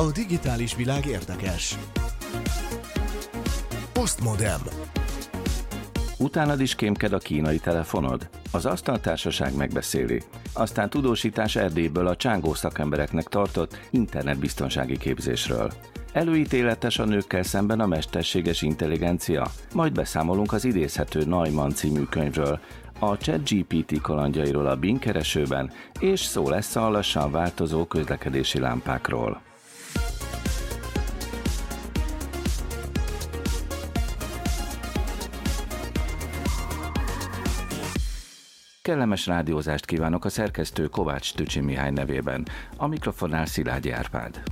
A digitális világ érdekes. Postmodem. Utánad is kémked a kínai telefonod? Az asztaltársaság megbeszéli. Aztán tudósítás Erdélyből a csángó szakembereknek tartott internetbiztonsági képzésről. Előítéletes a nőkkel szemben a mesterséges intelligencia. Majd beszámolunk az idézhető Neumann című könyvről, a ChatGPT kalandjairól a Bing keresőben, és szó lesz a lassan változó közlekedési lámpákról. Kellemes rádiózást kívánok a szerkesztő Kovács Tücsi Mihály nevében, a mikrofonnál Szilágyi Árpád.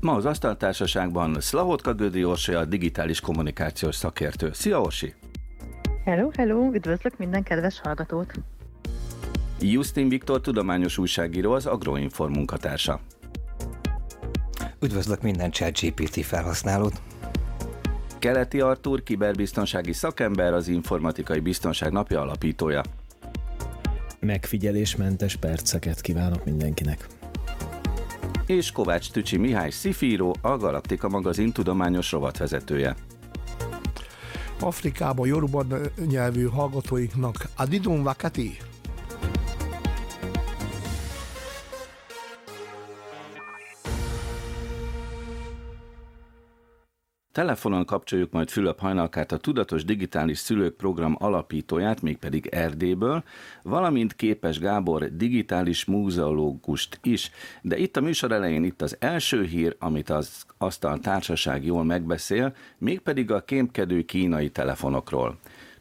Ma az Asztaltársaságban Szlahotka Gödi Orsi, a digitális kommunikációs szakértő. Szia Orsi! Hello, hello, üdvözlök minden kedves hallgatót! Justin Viktor tudományos újságíró, az Agroinform munkatársa. Üdvözlök minden chat GPT felhasználót! Keleti Artur, kiberbiztonsági szakember, az Informatikai Biztonság Napja alapítója. Megfigyelésmentes perceket kívánok mindenkinek! És Kovács Tücsi Mihály Szifíró, a Galaktika magazin tudományos rovatvezetője. Afrikában Yoruba nyelvű hallgatóiknak Adidon Vakati Telefonon kapcsoljuk majd Fülöp Hajnalkát, a Tudatos Digitális Szülők Program alapítóját, mégpedig Erdélyből, valamint Képes Gábor digitális múzeológust is. De itt a műsor elején itt az első hír, amit az asztal társaság jól megbeszél, mégpedig a kémkedő kínai telefonokról.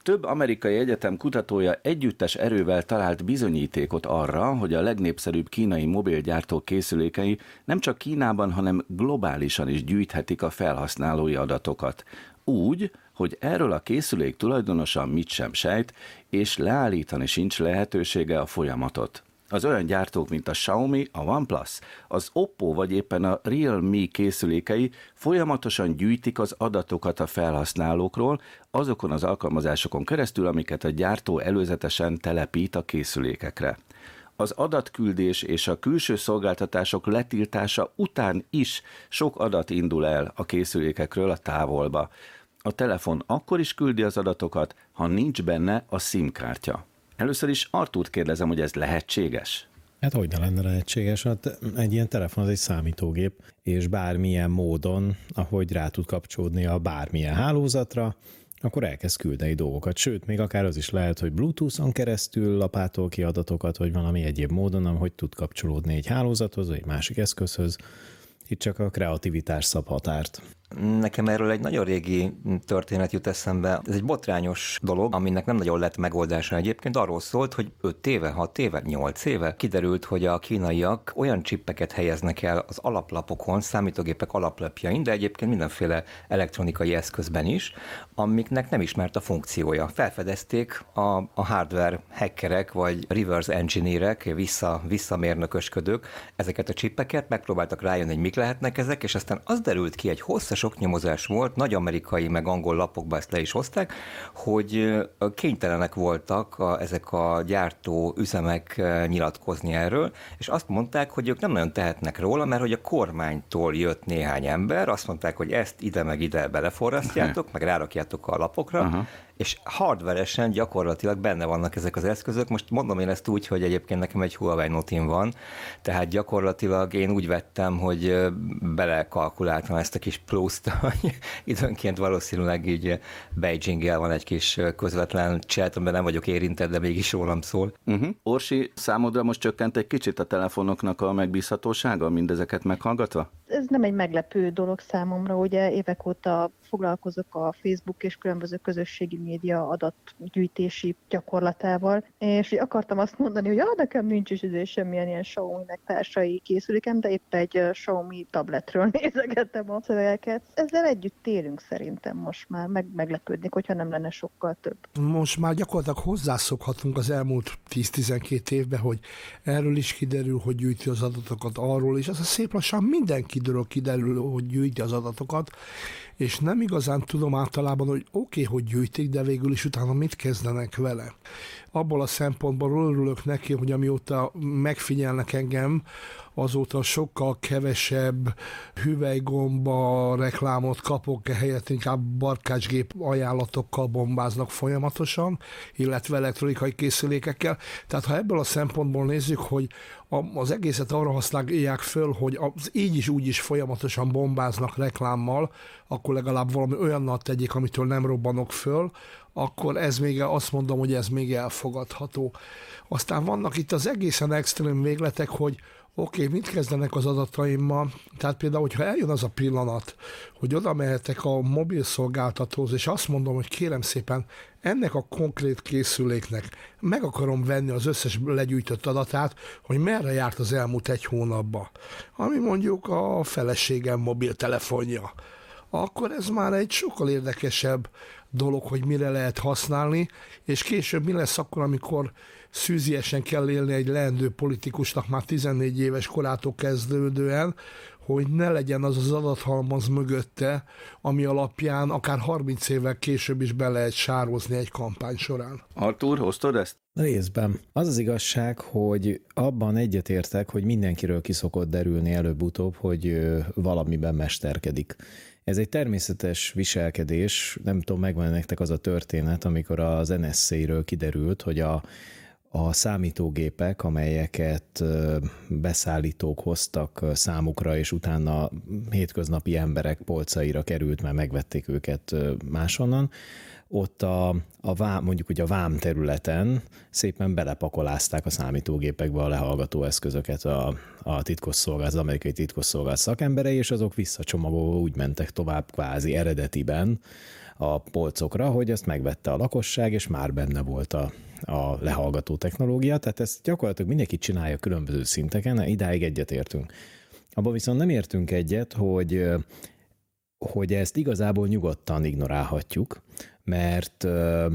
Több amerikai egyetem kutatója együttes erővel talált bizonyítékot arra, hogy a legnépszerűbb kínai mobilgyártók készülékei nem csak Kínában, hanem globálisan is gyűjthetik a felhasználói adatokat. Úgy, hogy erről a készülék tulajdonosa mit sem sejt, és leállítani sincs lehetősége a folyamatot. Az olyan gyártók, mint a Xiaomi, a OnePlus, az Oppo vagy éppen a Realme készülékei folyamatosan gyűjtik az adatokat a felhasználókról azokon az alkalmazásokon keresztül, amiket a gyártó előzetesen telepít a készülékekre. Az adatküldés és a külső szolgáltatások letiltása után is sok adat indul el a készülékekről a távolba. A telefon akkor is küldi az adatokat, ha nincs benne a SIM kártya. Először is Artúrt kérdezem, hogy ez lehetséges? Hát hogy ne lenne lehetséges? Hát egy ilyen telefon az egy számítógép, és bármilyen módon, ahogy rá tud kapcsolódni a bármilyen hálózatra, akkor elkezd küldeni dolgokat. Sőt, még akár az is lehet, hogy Bluetooth-on keresztül lapától ki adatokat, vagy valami egyéb módon, ahogy tud kapcsolódni egy hálózathoz, vagy egy másik eszközhöz. Itt csak a kreativitás szab határt. Nekem erről egy nagyon régi történet jut eszembe. Ez egy botrányos dolog, aminek nem nagyon lett megoldása egyébként. Arról szólt, hogy 5 éve, 6 éve, 8 éve kiderült, hogy a kínaiak olyan csippeket helyeznek el az alaplapokon, számítógépek alaplapjain, de egyébként mindenféle elektronikai eszközben is, amiknek nem ismert a funkciója. Felfedezték a, a hardware hackerek vagy reverse engineerek, vissza, visszamérnökösködők ezeket a csippeket, megpróbáltak rájönni, hogy mik lehetnek ezek, és aztán az derült ki egy hosszas sok nyomozás volt, nagy amerikai meg angol lapokba ezt le is hozták, hogy kénytelenek voltak a, ezek a gyártó üzemek nyilatkozni erről, és azt mondták, hogy ők nem nagyon tehetnek róla, mert hogy a kormánytól jött néhány ember, azt mondták, hogy ezt ide meg ide beleforrasztjátok, meg rárakjátok a lapokra, uh-huh és hardveresen gyakorlatilag benne vannak ezek az eszközök. Most mondom én ezt úgy, hogy egyébként nekem egy Huawei Note van, tehát gyakorlatilag én úgy vettem, hogy belekalkuláltam ezt a kis pluszt, hogy időnként valószínűleg így beijing van egy kis közvetlen chat, amiben nem vagyok érintett, de mégis rólam szól. Uh-huh. Orsi, számodra most csökkent egy kicsit a telefonoknak a megbízhatósága, mindezeket meghallgatva? Ez nem egy meglepő dolog számomra, ugye évek óta foglalkozok a Facebook és különböző közösségi média adatgyűjtési gyakorlatával, és akartam azt mondani, hogy ah, nekem nincs is izé semmilyen ilyen Xiaomi meg társai készülékem, de épp egy Xiaomi tabletről nézegettem a szövegeket. Ezzel együtt élünk szerintem most már, meg meglepődnék, hogyha nem lenne sokkal több. Most már gyakorlatilag hozzászokhatunk az elmúlt 10-12 évben, hogy erről is kiderül, hogy gyűjti az adatokat arról, és az a szép lassan mindenkiről kiderül, hogy gyűjti az adatokat, és nem igazán tudom általában, hogy oké, okay, hogy gyűjtik, de végül is utána mit kezdenek vele. Abból a szempontból örülök neki, hogy amióta megfigyelnek engem, azóta sokkal kevesebb hüvelygomba reklámot kapok, helyett inkább barkácsgép ajánlatokkal bombáznak folyamatosan, illetve elektronikai készülékekkel. Tehát ha ebből a szempontból nézzük, hogy az egészet arra használják föl, hogy az így is úgy is folyamatosan bombáznak reklámmal, akkor legalább valami olyannal tegyék, amitől nem robbanok föl, akkor ez még, azt mondom, hogy ez még elfogadható. Aztán vannak itt az egészen extrém végletek, hogy oké, okay, mit kezdenek az adataimmal? Tehát például, hogyha eljön az a pillanat, hogy oda mehetek a mobil szolgáltatóhoz, és azt mondom, hogy kérem szépen, ennek a konkrét készüléknek meg akarom venni az összes legyűjtött adatát, hogy merre járt az elmúlt egy hónapban. Ami mondjuk a feleségem mobiltelefonja. Akkor ez már egy sokkal érdekesebb dolog, hogy mire lehet használni, és később mi lesz akkor, amikor szűziesen kell élni egy leendő politikusnak már 14 éves korától kezdődően, hogy ne legyen az az adathalmaz mögötte, ami alapján akár 30 évvel később is be lehet sározni egy kampány során. Artur, hoztad ezt? Részben. Az az igazság, hogy abban egyetértek, hogy mindenkiről kiszokott derülni előbb-utóbb, hogy valamiben mesterkedik. Ez egy természetes viselkedés, nem tudom, megvan nektek az a történet, amikor az NSZ-ről kiderült, hogy a a számítógépek, amelyeket beszállítók hoztak számukra, és utána hétköznapi emberek polcaira került, mert megvették őket máshonnan, ott a, a vám, mondjuk ugye a vám területen szépen belepakolázták a számítógépekbe a lehallgató eszközöket a, a titkosszolgálat, az amerikai titkosszolgálat szakemberei, és azok visszacsomagolva úgy mentek tovább kvázi eredetiben a polcokra, hogy ezt megvette a lakosság, és már benne volt a, a lehallgató technológia, tehát ezt gyakorlatilag mindenki csinálja különböző szinteken, idáig egyetértünk. Abban viszont nem értünk egyet, hogy hogy ezt igazából nyugodtan ignorálhatjuk, mert,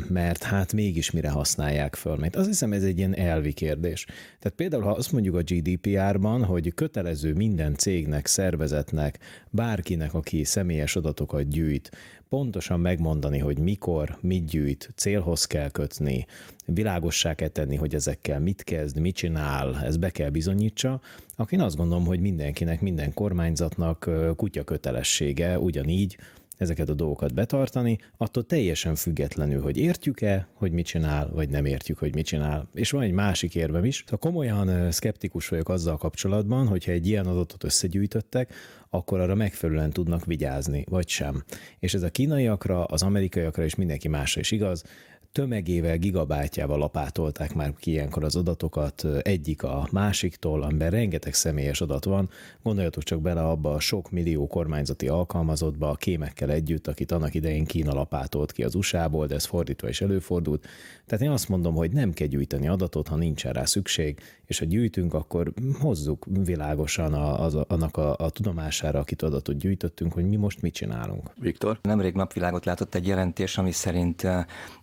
mert hát mégis mire használják föl. Mert azt hiszem ez egy ilyen elvi kérdés. Tehát például, ha azt mondjuk a GDPR-ban, hogy kötelező minden cégnek, szervezetnek, bárkinek, aki személyes adatokat gyűjt, pontosan megmondani, hogy mikor, mit gyűjt, célhoz kell kötni, világossá kell tenni, hogy ezekkel mit kezd, mit csinál, ez be kell bizonyítsa, akkor én azt gondolom, hogy mindenkinek, minden kormányzatnak kutya kötelessége ugyanígy ezeket a dolgokat betartani, attól teljesen függetlenül, hogy értjük-e, hogy mit csinál, vagy nem értjük, hogy mit csinál. És van egy másik érvem is. Ha komolyan szkeptikus vagyok azzal kapcsolatban, hogyha egy ilyen adatot összegyűjtöttek, akkor arra megfelelően tudnak vigyázni, vagy sem. És ez a kínaiakra, az amerikaiakra és mindenki másra is igaz, tömegével, gigabájtjával lapátolták már ki ilyenkor az adatokat egyik a másiktól, amiben rengeteg személyes adat van. Gondoljatok csak bele abba a sok millió kormányzati alkalmazottba a kémekkel együtt, akit annak idején Kína lapátolt ki az USA-ból, de ez fordítva is előfordult. Tehát én azt mondom, hogy nem kell gyűjteni adatot, ha nincsen rá szükség, és ha gyűjtünk, akkor hozzuk világosan a, az, annak a, a tudomására, akit adatot gyűjtöttünk, hogy mi most mit csinálunk. Viktor? Nemrég napvilágot látott egy jelentés, ami szerint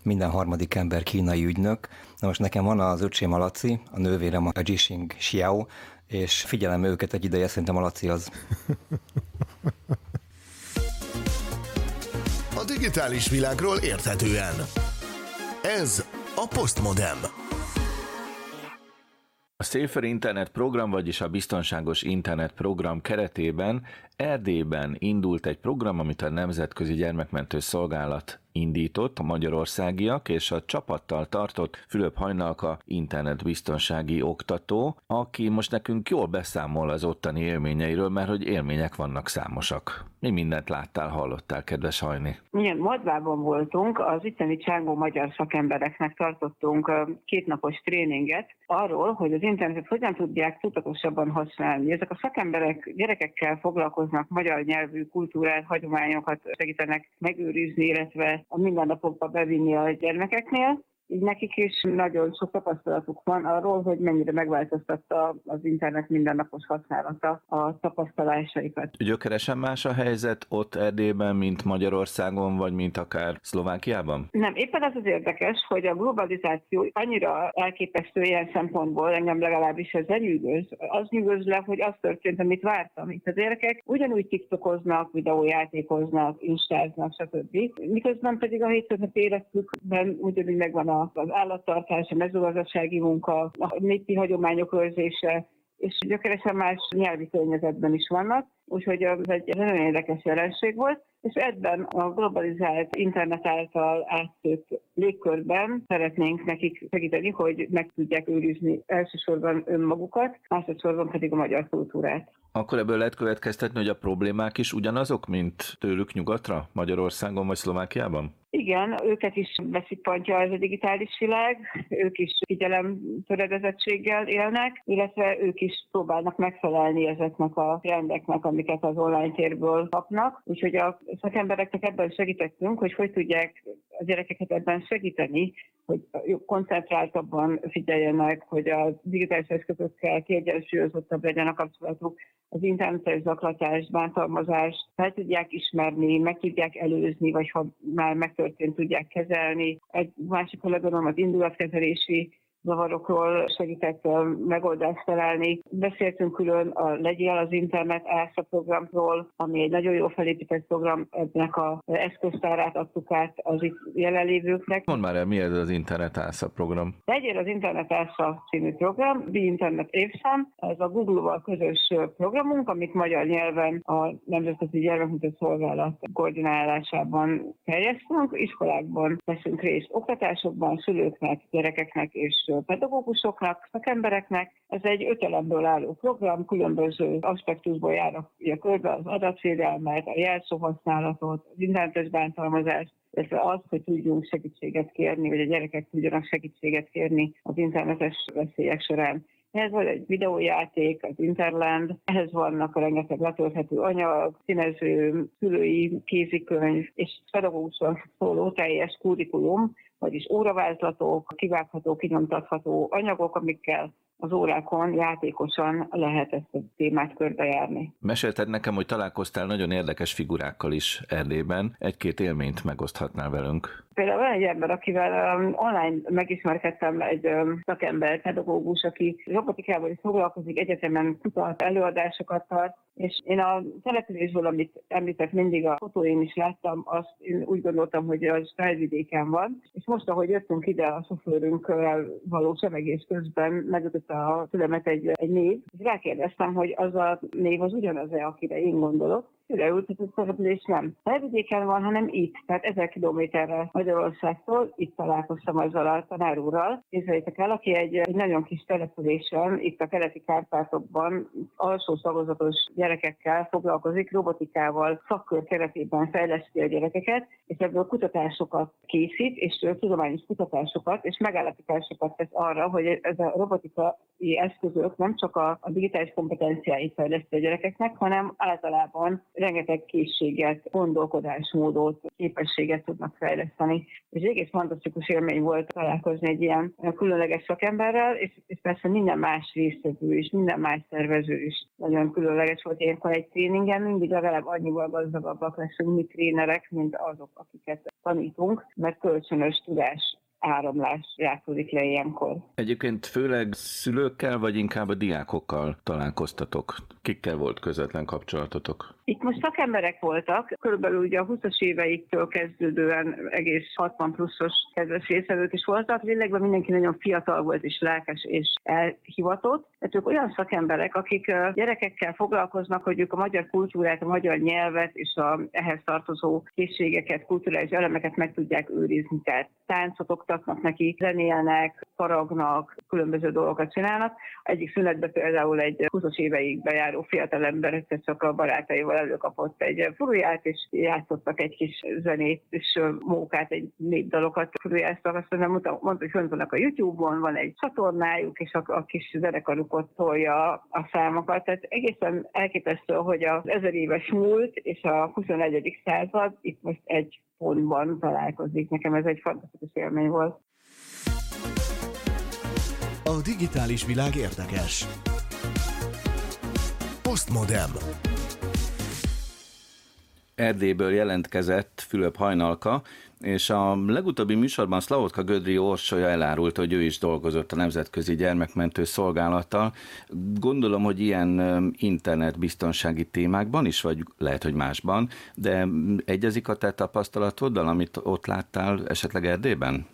minden harmadik ember kínai ügynök. Na most nekem van az öcsém Alaci, a nővérem a Jishing Xiao, és figyelem őket egy ideje, szerintem Alaci az. A digitális világról érthetően. Ez a Postmodem. A Safer Internet program, vagyis a Biztonságos Internet program keretében Erdélyben indult egy program, amit a Nemzetközi Gyermekmentő Szolgálat indított a magyarországiak, és a csapattal tartott Fülöp Hajnalka internetbiztonsági oktató, aki most nekünk jól beszámol az ottani élményeiről, mert hogy élmények vannak számosak. Mi mindent láttál, hallottál, kedves Hajni? Igen, Madvában voltunk, az itteni csángó magyar szakembereknek tartottunk kétnapos tréninget arról, hogy az internetet hogyan tudják tudatosabban használni. Ezek a szakemberek gyerekekkel foglalkoznak, magyar nyelvű kultúrát, hagyományokat segítenek megőrizni, illetve a mindennapokba bevinni a gyermekeknél így nekik is nagyon sok tapasztalatuk van arról, hogy mennyire megváltoztatta az internet mindennapos használata a tapasztalásaikat. Gyökeresen más a helyzet ott Erdélyben, mint Magyarországon, vagy mint akár Szlovákiában? Nem, éppen az az érdekes, hogy a globalizáció annyira elképesztő ilyen szempontból, engem legalábbis ez lenyűgöz, az nyűgöz le, hogy az történt, amit vártam. Itt az érekek ugyanúgy tiktokoznak, videójátékoznak, instáznak, stb. Miközben pedig a hétköznapi életükben ugyanúgy megvan a az állattartás, a mezőgazdasági munka, a népi hagyományok őrzése, és gyökeresen más nyelvi környezetben is vannak, úgyhogy ez egy nagyon érdekes jelenség volt és ebben a globalizált internet által áttőtt légkörben szeretnénk nekik segíteni, hogy meg tudják őrizni elsősorban önmagukat, másodszorban pedig a magyar kultúrát. Akkor ebből lehet következtetni, hogy a problémát is ugyanazok, mint tőlük nyugatra, Magyarországon vagy Szlovákiában? Igen, őket is beszipantja ez a digitális világ, ők is figyelem töredezettséggel élnek, illetve ők is próbálnak megfelelni ezeknek a trendeknek, amiket az online térből kapnak. Úgyhogy a szakembereknek ebben segítettünk, hogy hogy tudják a gyerekeket ebben segíteni, hogy koncentráltabban figyeljenek, hogy a digitális eszközökkel kiegyensúlyozottabb legyen a kapcsolatuk, az internetes zaklatást, bántalmazást fel tudják ismerni, meg tudják előzni, vagy ha már megtörtént, tudják kezelni. Egy másik kolléganom az indulatkezelési zavarokról segített megoldást találni. Beszéltünk külön a Legyél az Internet ELSA programról, ami egy nagyon jó felépített program, ennek a eszköztárát adtuk át az itt jelenlévőknek. Mondd már el, mi ez az Internet ELSA program? Legyél az Internet ELSA című program, The Internet évszám. Ez a Google-val közös programunk, amit magyar nyelven a Nemzetközi Gyermekmutató Szolgálat koordinálásában terjesztünk. Iskolákban veszünk részt oktatásokban, szülőknek, gyerekeknek és pedagógusoknak, szakembereknek. Ez egy öt elemből álló program, különböző aspektusból járja körbe az adatvédelmet, a jelszóhasználatot, az internetes bántalmazást, illetve az, hogy tudjunk segítséget kérni, vagy a gyerekek tudjanak segítséget kérni az internetes veszélyek során. Ehhez van egy videójáték, az Interland, ehhez vannak a rengeteg letölthető anyag, színező, szülői kézikönyv, és pedagógusról szóló teljes kurikulum, vagyis óravázlatok, kivágható, kinyomtatható anyagok, amikkel az órákon játékosan lehet ezt a témát körbejárni. Mesélted nekem, hogy találkoztál nagyon érdekes figurákkal is Erdélyben. Egy-két élményt megoszthatnál velünk. Például van egy ember, akivel um, online megismerkedtem, egy um, szakember, pedagógus, aki robotikával is foglalkozik, egyetemen kutat, előadásokat tart, és én a településből, amit említett, mindig a fotóin is láttam, azt én úgy gondoltam, hogy az felvidéken van, és most, ahogy jöttünk ide a sofőrünkkel való semegés közben, megütött a fülemet egy, egy név, és rákérdeztem, hogy az a név az ugyanaz-e, akire én gondolok, szereplés nem felvidéken van, hanem itt, tehát ezer kilométerre Magyarországtól, itt találkoztam azzal a tanár úrral. Képzeljétek el, aki egy, egy nagyon kis településen, itt a keleti Kárpátokban alsó szagozatos gyerekekkel foglalkozik, robotikával, szakkör keretében fejleszti a gyerekeket, és ebből kutatásokat készít, és tudományos kutatásokat, és megállapításokat tesz arra, hogy ez a robotikai eszközök nem csak a, a digitális kompetenciáit fejleszti a gyerekeknek, hanem általában rengeteg készséget, gondolkodásmódot, képességet tudnak fejleszteni. És egész fantasztikus élmény volt találkozni egy ilyen különleges szakemberrel, és, és persze minden más résztvevő is, minden más szervező is nagyon különleges volt. Ilyenkor egy tréningen mindig legalább annyival gazdagabbak leszünk mi trénerek, mint azok, akiket tanítunk, mert kölcsönös tudás áramlás játszódik le ilyenkor. Egyébként főleg szülőkkel, vagy inkább a diákokkal találkoztatok? Kikkel volt közvetlen kapcsolatotok? Itt most szakemberek voltak, körülbelül ugye a 20-as éveiktől kezdődően egész 60 pluszos kedves részvevők is voltak. Lényegben mindenki nagyon fiatal volt és lelkes és elhivatott. Tehát ők olyan szakemberek, akik gyerekekkel foglalkoznak, hogy ők a magyar kultúrát, a magyar nyelvet és a ehhez tartozó készségeket, kulturális elemeket meg tudják őrizni. Tehát táncot oktatnak neki, zenélnek, faragnak, különböző dolgokat csinálnak. Egyik szünetben például egy 20 éveig bejáró fiatalember csak a barátaival előkapott egy furuját, és játszottak egy kis zenét, és mókát, egy népdalokat furujáztak. Azt mondom, mondta, mondta, hogy fönt vannak a YouTube-on, van egy csatornájuk, és a, a kis zenekaruk ott tolja a számokat. Tehát egészen elképesztő, hogy az ezer éves múlt és a 21. század itt most egy pontban találkozik. Nekem ez egy fantasztikus élmény volt. A digitális világ érdekes. Postmodern. Erdélyből jelentkezett Fülöp Hajnalka, és a legutóbbi műsorban Szlavotka Gödri Orsolya elárult, hogy ő is dolgozott a Nemzetközi Gyermekmentő Szolgálattal. Gondolom, hogy ilyen internetbiztonsági témákban is, vagy lehet, hogy másban, de egyezik a te tapasztalatoddal, amit ott láttál esetleg Erdélyben?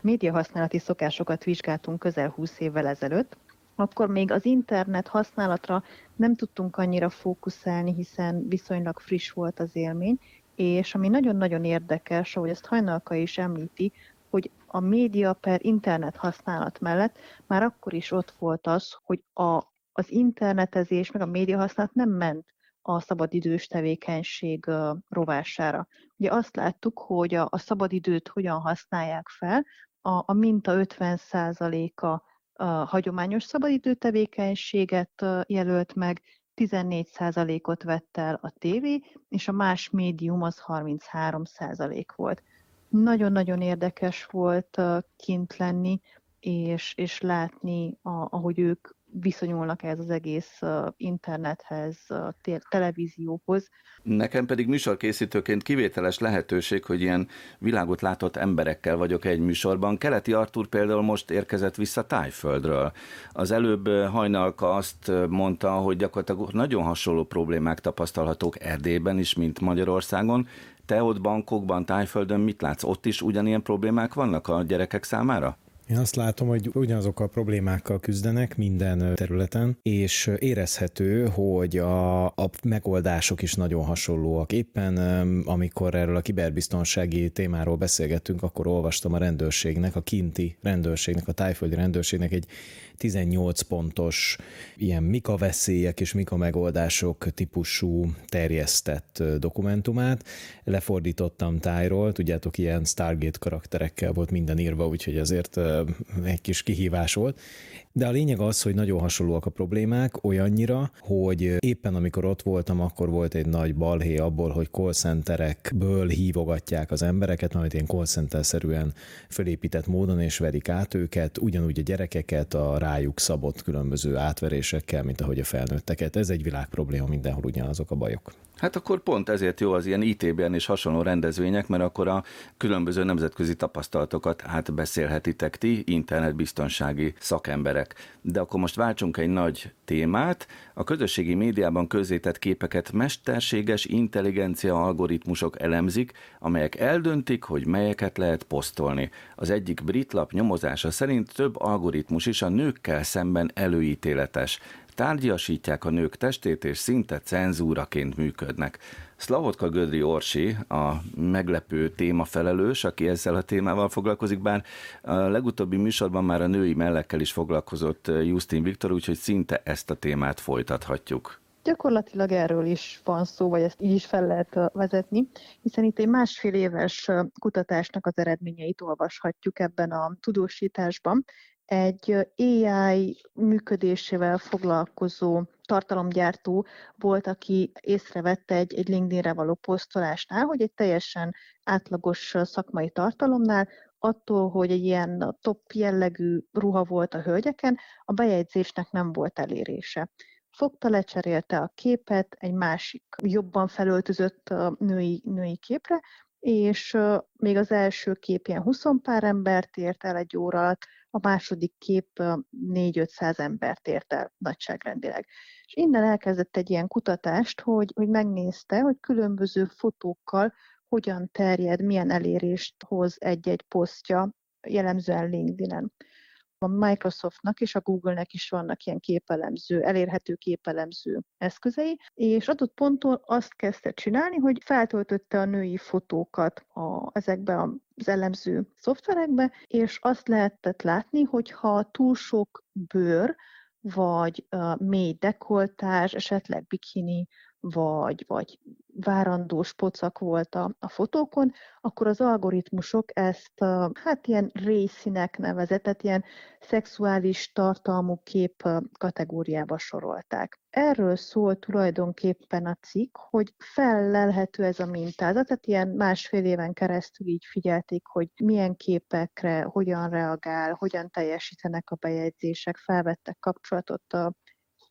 Média használati szokásokat vizsgáltunk közel 20 évvel ezelőtt, akkor még az internet használatra nem tudtunk annyira fókuszálni, hiszen viszonylag friss volt az élmény, és ami nagyon-nagyon érdekes, ahogy ezt Hajnalka is említi, hogy a média per internet használat mellett már akkor is ott volt az, hogy a, az internetezés meg a média használat nem ment a szabadidős tevékenység rovására. Ugye azt láttuk, hogy a, a szabadidőt hogyan használják fel, a, a minta 50%-a a hagyományos szabadidő tevékenységet jelölt meg, 14%-ot vett el a tévé, és a más médium az 33% volt. Nagyon-nagyon érdekes volt kint lenni, és, és látni, a, ahogy ők viszonyulnak ez az egész internethez, televízióhoz. Nekem pedig műsorkészítőként kivételes lehetőség, hogy ilyen világot látott emberekkel vagyok egy műsorban. Keleti Artur például most érkezett vissza Tájföldről. Az előbb hajnalka azt mondta, hogy gyakorlatilag nagyon hasonló problémák tapasztalhatók Erdélyben is, mint Magyarországon. Te ott bankokban, Tájföldön mit látsz? Ott is ugyanilyen problémák vannak a gyerekek számára? Én azt látom, hogy ugyanazokkal a problémákkal küzdenek minden területen, és érezhető, hogy a, a megoldások is nagyon hasonlóak. Éppen amikor erről a kiberbiztonsági témáról beszélgettünk, akkor olvastam a rendőrségnek, a kinti rendőrségnek, a tájföldi rendőrségnek egy 18 pontos ilyen mika veszélyek és mika megoldások típusú terjesztett dokumentumát. Lefordítottam tájról, tudjátok, ilyen Stargate karakterekkel volt minden írva, úgyhogy azért egy kis kihívás volt. De a lényeg az, hogy nagyon hasonlóak a problémák, olyannyira, hogy éppen amikor ott voltam, akkor volt egy nagy balhé abból, hogy call centerekből hívogatják az embereket, majd ilyen call center-szerűen fölépített módon, és verik át őket, ugyanúgy a gyerekeket a rájuk szabott különböző átverésekkel, mint ahogy a felnőtteket. Ez egy világ probléma, mindenhol ugyanazok a bajok. Hát akkor pont ezért jó az ilyen ITB-en és hasonló rendezvények, mert akkor a különböző nemzetközi tapasztalatokat hát beszélhetitek ti, internetbiztonsági szakemberek. De akkor most váltsunk egy nagy témát. A közösségi médiában közzétett képeket mesterséges intelligencia algoritmusok elemzik, amelyek eldöntik, hogy melyeket lehet posztolni. Az egyik brit lap nyomozása szerint több algoritmus is a nőkkel szemben előítéletes tárgyasítják a nők testét, és szinte cenzúraként működnek. Szlavotka Gödri Orsi, a meglepő témafelelős, aki ezzel a témával foglalkozik, bár a legutóbbi műsorban már a női mellekkel is foglalkozott Justin Viktor, úgyhogy szinte ezt a témát folytathatjuk. Gyakorlatilag erről is van szó, vagy ezt így is fel lehet vezetni, hiszen itt egy másfél éves kutatásnak az eredményeit olvashatjuk ebben a tudósításban, egy AI működésével foglalkozó tartalomgyártó volt, aki észrevette egy, egy LinkedInre való posztolásnál, hogy egy teljesen átlagos szakmai tartalomnál attól, hogy egy ilyen top jellegű ruha volt a hölgyeken, a bejegyzésnek nem volt elérése. Fogta, lecserélte a képet egy másik, jobban felöltözött női, női képre, és még az első kép ilyen 20 pár embert ért el egy óra alatt, a második kép 4-500 embert ért el nagyságrendileg. És innen elkezdett egy ilyen kutatást, hogy, hogy megnézte, hogy különböző fotókkal hogyan terjed, milyen elérést hoz egy-egy posztja, jellemzően LinkedIn-en a Microsoftnak és a Google-nek is vannak ilyen képelemző, elérhető képelemző eszközei, és adott ponton azt kezdte csinálni, hogy feltöltötte a női fotókat a, ezekbe az elemző szoftverekbe, és azt lehetett látni, hogy ha túl sok bőr, vagy uh, mély dekoltás, esetleg bikini, vagy, vagy várandós pocak volt a, a fotókon, akkor az algoritmusok ezt hát ilyen részszínek nevezett, tehát ilyen szexuális tartalmú kép kategóriába sorolták. Erről szól tulajdonképpen a cikk, hogy fellelhető ez a mintázat, tehát ilyen másfél éven keresztül így figyelték, hogy milyen képekre, hogyan reagál, hogyan teljesítenek a bejegyzések, felvettek kapcsolatot a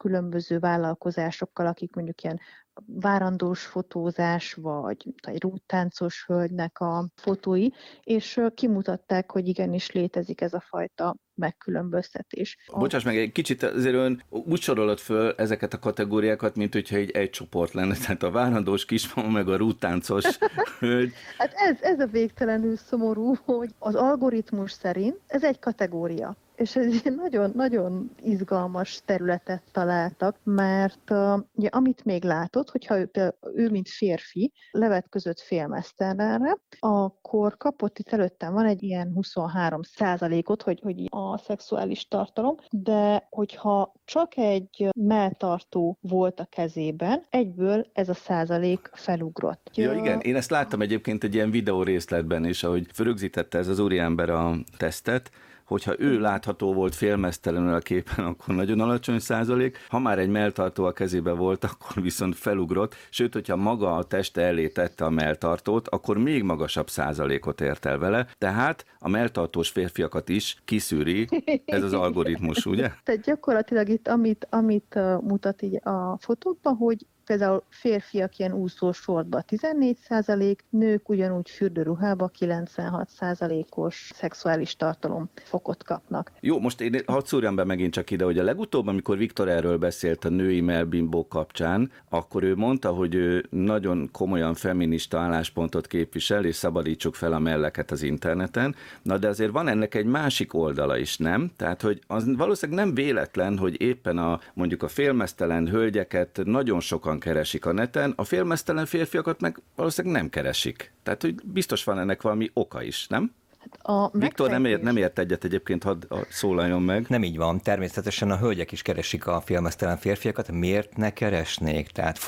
különböző vállalkozásokkal, akik mondjuk ilyen várandós fotózás, vagy egy rúttáncos hölgynek a fotói, és kimutatták, hogy igenis létezik ez a fajta megkülönböztetés. Bocsáss meg, egy kicsit azért ön úgy sorolod föl ezeket a kategóriákat, mint hogyha egy, egy csoport lenne, tehát a várandós kismama meg a rútáncos hölgy. Hát ez, ez a végtelenül szomorú, hogy az algoritmus szerint ez egy kategória és egy nagyon-nagyon izgalmas területet találtak, mert ugye, amit még látod, hogyha ő, ő mint férfi levetközött félmesztelenre, akkor kapott itt előttem van egy ilyen 23 százalékot, hogy, hogy a szexuális tartalom, de hogyha csak egy melltartó volt a kezében, egyből ez a százalék felugrott. Ja, igen, én ezt láttam egyébként egy ilyen videó részletben is, ahogy fölögzítette ez az úriember a tesztet, hogyha ő látható volt félmeztelenül a képen, akkor nagyon alacsony százalék, ha már egy melltartó a kezébe volt, akkor viszont felugrott, sőt, hogyha maga a teste elé tette a melltartót, akkor még magasabb százalékot ért el vele, tehát a melltartós férfiakat is kiszűri ez az algoritmus, ugye? Tehát gyakorlatilag itt, amit, amit mutat így a fotókban, hogy például férfiak ilyen úszós sortba 14 százalék, nők ugyanúgy fürdőruhába 96 százalékos szexuális tartalom fokot kapnak. Jó, most én hadd szúrjam be megint csak ide, hogy a legutóbb, amikor Viktor erről beszélt a női melbimbó kapcsán, akkor ő mondta, hogy ő nagyon komolyan feminista álláspontot képvisel, és szabadítsuk fel a melleket az interneten. Na de azért van ennek egy másik oldala is, nem? Tehát, hogy az valószínűleg nem véletlen, hogy éppen a mondjuk a félmeztelen hölgyeket nagyon sokan keresik a neten, a félmeztelen férfiakat meg valószínűleg nem keresik. Tehát, hogy biztos van ennek valami oka is, nem? Hát a Viktor nem ért, nem ért egyet egyébként, hadd szólaljon meg. Nem így van. Természetesen a hölgyek is keresik a filmesztelen férfiakat. Miért ne keresnék? Tehát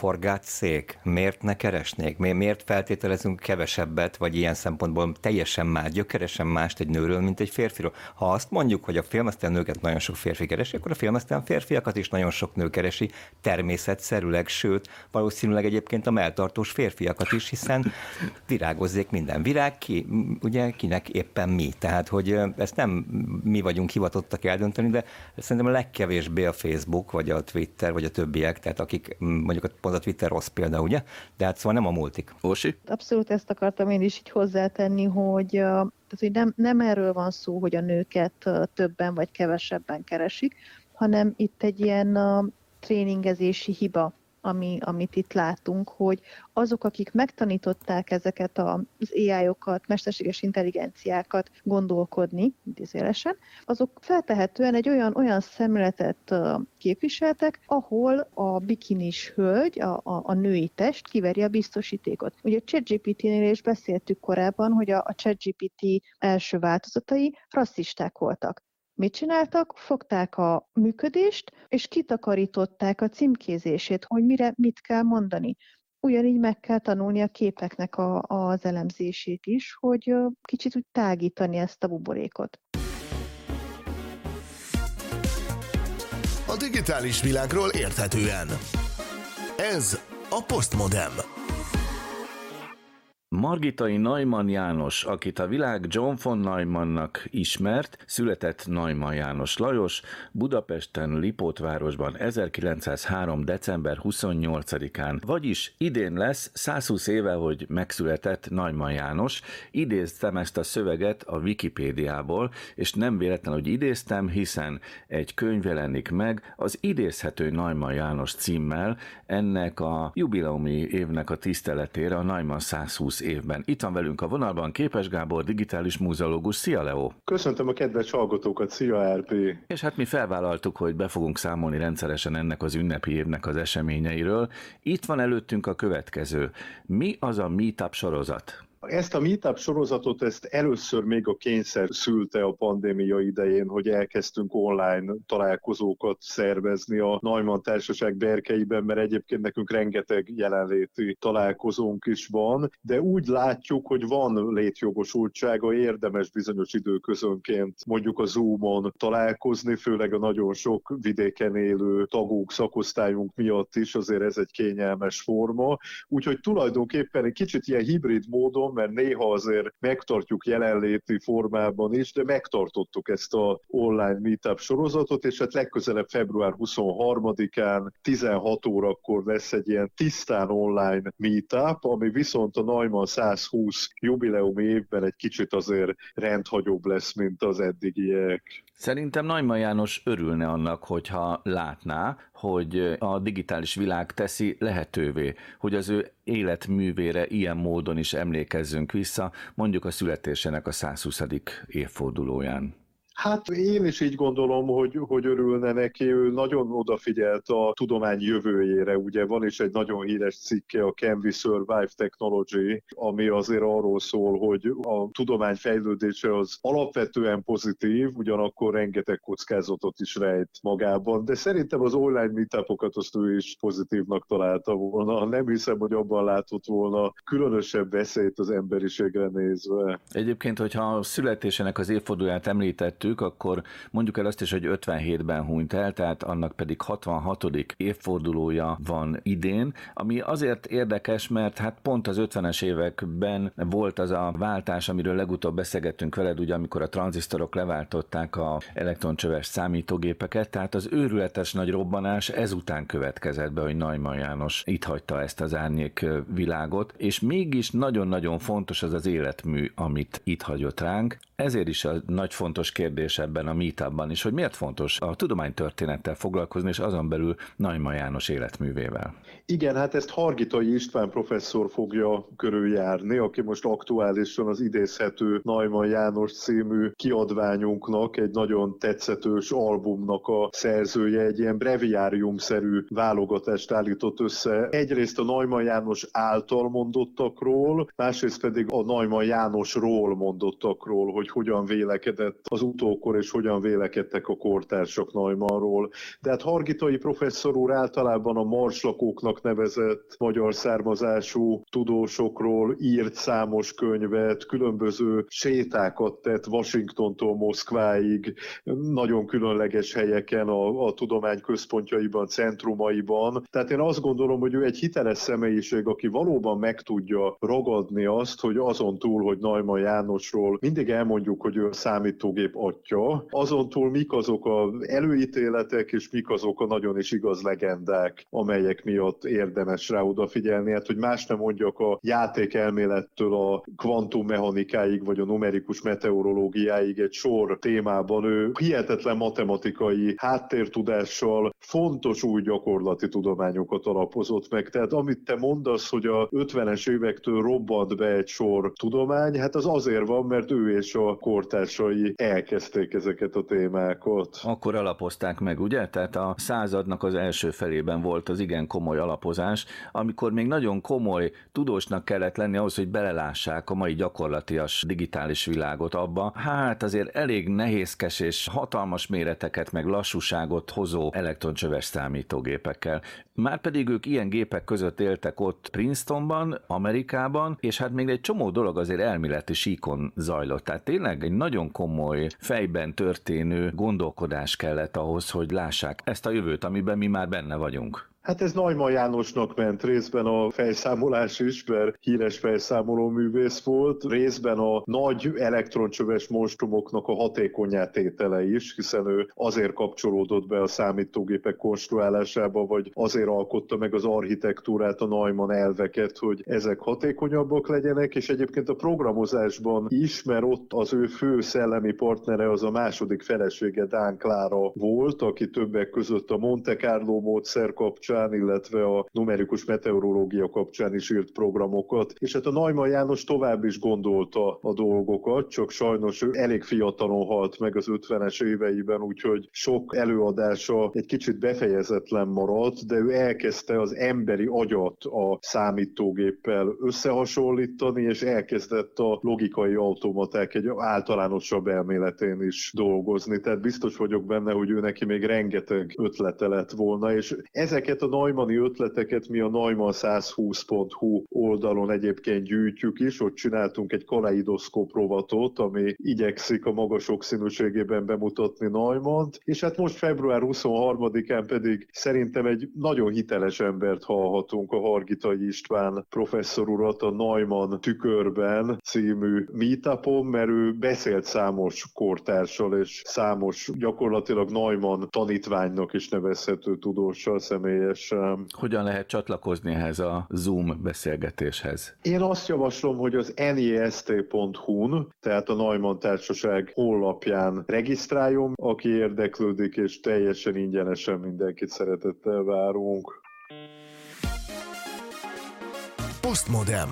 szék. Miért ne keresnék? Miért feltételezünk kevesebbet, vagy ilyen szempontból teljesen más, gyökeresen mást egy nőről, mint egy férfiról? Ha azt mondjuk, hogy a filmesztelen nőket nagyon sok férfi keresi, akkor a filmesztelen férfiakat is nagyon sok nő keresi, természetszerűleg, sőt, valószínűleg egyébként a melltartós férfiakat is, hiszen virágozzék minden virág, ki, ugye kinek éppen mi. Tehát, hogy ezt nem mi vagyunk hivatottak eldönteni, de szerintem a legkevésbé a Facebook, vagy a Twitter, vagy a többiek, tehát akik mondjuk pont a Twitter rossz példa, ugye? De hát szóval nem a multik. Orsi? Abszolút ezt akartam én is így hozzátenni, hogy tehát, hogy nem, nem erről van szó, hogy a nőket többen vagy kevesebben keresik, hanem itt egy ilyen tréningezési hiba ami, amit itt látunk, hogy azok, akik megtanították ezeket az AI-okat, mesterséges intelligenciákat gondolkodni, idézélesen, azok feltehetően egy olyan, olyan szemléletet képviseltek, ahol a bikinis hölgy, a, a, a női test kiveri a biztosítékot. Ugye a ChatGPT-nél is beszéltük korábban, hogy a, a ChatGPT első változatai rasszisták voltak. Mit csináltak? Fogták a működést, és kitakarították a címkézését, hogy mire mit kell mondani. Ugyanígy meg kell tanulni a képeknek a, az elemzését is, hogy kicsit úgy tágítani ezt a buborékot. A digitális világról érthetően. Ez a Postmodem. Margitai Neumann János, akit a világ John von Neumannnak ismert, született Neumann János Lajos, Budapesten, Lipótvárosban 1903. december 28-án, vagyis idén lesz 120 éve, hogy megszületett Neumann János. Idéztem ezt a szöveget a Wikipédiából, és nem véletlen, hogy idéztem, hiszen egy könyv jelenik meg az idézhető Neumann János címmel, ennek a jubileumi évnek a tiszteletére a Neumann 120 évben. Itt van velünk a vonalban Képes Gábor, digitális múzeológus. Szia, Leo! Köszöntöm a kedves hallgatókat, szia, RP! És hát mi felvállaltuk, hogy be fogunk számolni rendszeresen ennek az ünnepi évnek az eseményeiről. Itt van előttünk a következő. Mi az a Meetup sorozat? Ezt a Meetup sorozatot ezt először még a kényszer szülte a pandémia idején, hogy elkezdtünk online találkozókat szervezni a Neumann Társaság berkeiben, mert egyébként nekünk rengeteg jelenléti találkozónk is van, de úgy látjuk, hogy van létjogosultsága, érdemes bizonyos időközönként mondjuk a Zoom-on találkozni, főleg a nagyon sok vidéken élő tagunk, szakosztályunk miatt is, azért ez egy kényelmes forma. Úgyhogy tulajdonképpen egy kicsit ilyen hibrid módon mert néha azért megtartjuk jelenléti formában is, de megtartottuk ezt a online meetup sorozatot, és hát legközelebb február 23-án 16 órakor lesz egy ilyen tisztán online meetup, ami viszont a Neumann 120 jubileumi évben egy kicsit azért rendhagyóbb lesz, mint az eddigiek. Szerintem Najma János örülne annak, hogyha látná, hogy a digitális világ teszi lehetővé, hogy az ő életművére ilyen módon is emlékezzünk vissza, mondjuk a születésének a 120. évfordulóján. Hát én is így gondolom, hogy, hogy örülne neki, ő nagyon odafigyelt a tudomány jövőjére. Ugye van is egy nagyon híres cikke, a Can We Survive Technology, ami azért arról szól, hogy a tudomány fejlődése az alapvetően pozitív, ugyanakkor rengeteg kockázatot is rejt magában, de szerintem az online meetupokat azt ő is pozitívnak találta volna. Nem hiszem, hogy abban látott volna különösebb veszélyt az emberiségre nézve. Egyébként, hogyha a születésének az évfordulóját említett, vettük, akkor mondjuk el azt is, hogy 57-ben hunyt el, tehát annak pedig 66. évfordulója van idén, ami azért érdekes, mert hát pont az 50-es években volt az a váltás, amiről legutóbb beszélgettünk veled, ugye amikor a tranzisztorok leváltották a elektroncsöves számítógépeket, tehát az őrületes nagy robbanás ezután következett be, hogy Neumann János itt hagyta ezt az árnyék világot, és mégis nagyon-nagyon fontos az az életmű, amit itt hagyott ránk. Ezért is a nagy fontos kérdés ebben a meetupban is, hogy miért fontos a tudománytörténettel foglalkozni, és azon belül Naima János életművével. Igen, hát ezt Hargitai István professzor fogja körüljárni, aki most aktuálisan az idézhető Naima János című kiadványunknak, egy nagyon tetszetős albumnak a szerzője, egy ilyen breviárium-szerű válogatást állított össze. Egyrészt a Naima János által mondottakról, másrészt pedig a Naima Jánosról mondottakról, hogy hogyan vélekedett az utókor, és hogyan vélekedtek a kortársak Naimannról. De hát Hargitai professzor úr általában a marslakóknak nevezett magyar származású tudósokról írt számos könyvet, különböző sétákat tett Washingtontól Moszkváig, nagyon különleges helyeken, a, a tudomány központjaiban, centrumaiban. Tehát én azt gondolom, hogy ő egy hiteles személyiség, aki valóban meg tudja ragadni azt, hogy azon túl, hogy Najman Jánosról mindig elmondjuk, hogy ő a számítógép atya, azon túl mik azok az előítéletek, és mik azok a nagyon is igaz legendák, amelyek miatt érdemes rá odafigyelni. Hát, hogy más nem mondjak a játékelmélettől a kvantummechanikáig, vagy a numerikus meteorológiáig egy sor témában ő hihetetlen matematikai háttértudással fontos új gyakorlati tudományokat alapozott meg. Tehát amit te mondasz, hogy a 50-es évektől robbant be egy sor tudomány, hát az azért van, mert ő és a kortársai elkezdték ezeket a témákat. Akkor alapozták meg, ugye? Tehát a századnak az első felében volt az igen komoly alapozás, amikor még nagyon komoly tudósnak kellett lenni ahhoz, hogy belelássák a mai gyakorlatias digitális világot abba. Hát azért elég nehézkes és hatalmas méreteket meg lassúságot hozó elektroncsöves számítógépekkel. Márpedig ők ilyen gépek között éltek ott Princetonban, Amerikában, és hát még egy csomó dolog azért elméleti síkon zajlott. Tehát tényleg egy nagyon komoly fejben történő gondolkodás kellett ahhoz, hogy lássák ezt a jövőt, amiben mi már benne vagyunk. Hát ez Najman Jánosnak ment részben a fejszámolás is, mert híres fejszámoló művész volt, részben a nagy elektroncsöves monstrumoknak a hatékonyátétele is, hiszen ő azért kapcsolódott be a számítógépek konstruálásába, vagy azért alkotta meg az architektúrát, a Neumann elveket, hogy ezek hatékonyabbak legyenek, és egyébként a programozásban is, mert ott az ő fő szellemi partnere az a második felesége Dán Klára volt, aki többek között a Monte Carlo módszer kapcsán kapcsán, illetve a numerikus meteorológia kapcsán is írt programokat. És hát a Neumann János tovább is gondolta a dolgokat, csak sajnos ő elég fiatalon halt meg az 50-es éveiben, úgyhogy sok előadása egy kicsit befejezetlen maradt, de ő elkezdte az emberi agyat a számítógéppel összehasonlítani, és elkezdett a logikai automaták egy általánosabb elméletén is dolgozni. Tehát biztos vagyok benne, hogy ő neki még rengeteg ötlete lett volna, és ezeket a Neumanni ötleteket mi a neumann120.hu oldalon egyébként gyűjtjük is, ott csináltunk egy kaleidoszkóp rovatot, ami igyekszik a magas sokszínűségében bemutatni Neumann-t, és hát most február 23-án pedig szerintem egy nagyon hiteles embert hallhatunk, a Hargitai István professzor urat a Neumann tükörben című meetupon, mert ő beszélt számos kortársal és számos gyakorlatilag Neumann tanítványnak is nevezhető tudóssal személyesen. Hogyan lehet csatlakozni ehhez a Zoom beszélgetéshez? Én azt javaslom, hogy az nist.hu-n, tehát a Neumann Társaság honlapján regisztráljon, aki érdeklődik, és teljesen ingyenesen mindenkit szeretettel várunk. Postmodem.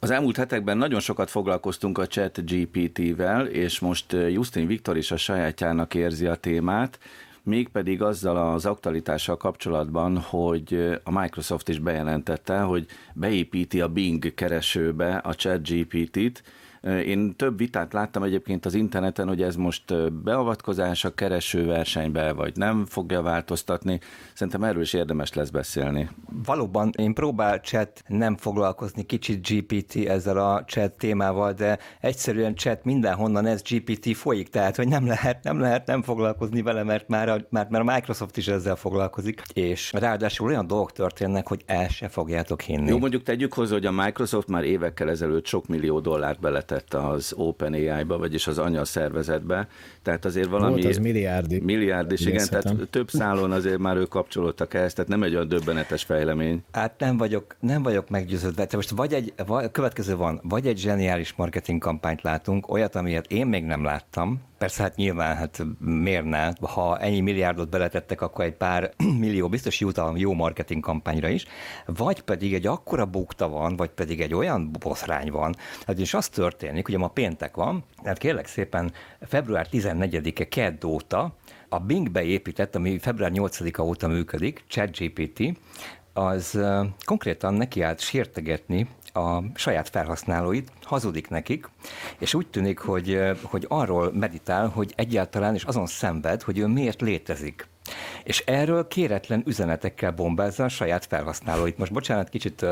Az elmúlt hetekben nagyon sokat foglalkoztunk a chat GPT-vel, és most Justin Viktor is a sajátjának érzi a témát, mégpedig azzal az aktualitással kapcsolatban, hogy a Microsoft is bejelentette, hogy beépíti a Bing keresőbe a chat GPT-t, én több vitát láttam egyébként az interneten, hogy ez most beavatkozás a keresőversenybe, vagy nem fogja változtatni. Szerintem erről is érdemes lesz beszélni. Valóban én próbál chat nem foglalkozni kicsit GPT ezzel a chat témával, de egyszerűen chat mindenhonnan ez GPT folyik, tehát hogy nem lehet, nem lehet nem foglalkozni vele, mert már a, mert, mert a Microsoft is ezzel foglalkozik, és ráadásul olyan dolgok történnek, hogy el se fogjátok hinni. Jó, mondjuk tegyük hozzá, hogy a Microsoft már évekkel ezelőtt sok millió dollárt belet beletett az OpenAI-ba, vagyis az anya szervezetbe, tehát azért valami... Volt az milliárdi. Milliárd is, igen, tehát több szálon azért már ők kapcsolódtak ehhez, tehát nem egy olyan döbbenetes fejlemény. Hát nem vagyok, nem vagyok meggyőződve. Te most vagy egy, vagy, következő van, vagy egy zseniális marketing kampányt látunk, olyat, amilyet én még nem láttam, Persze, hát nyilván, hát miért ne? Ha ennyi milliárdot beletettek, akkor egy pár millió biztos jut a jó marketing kampányra is, vagy pedig egy akkora bukta van, vagy pedig egy olyan boszrány van, hát is az történik, ugye ma péntek van, tehát kérlek szépen február 14-e kedd óta a Bing beépített, ami február 8-a óta működik, ChatGPT, az konkrétan nekiállt sértegetni a saját felhasználóit, hazudik nekik, és úgy tűnik, hogy, hogy arról meditál, hogy egyáltalán is azon szenved, hogy ő miért létezik. És erről kéretlen üzenetekkel bombázza a saját felhasználóit. Most bocsánat, kicsit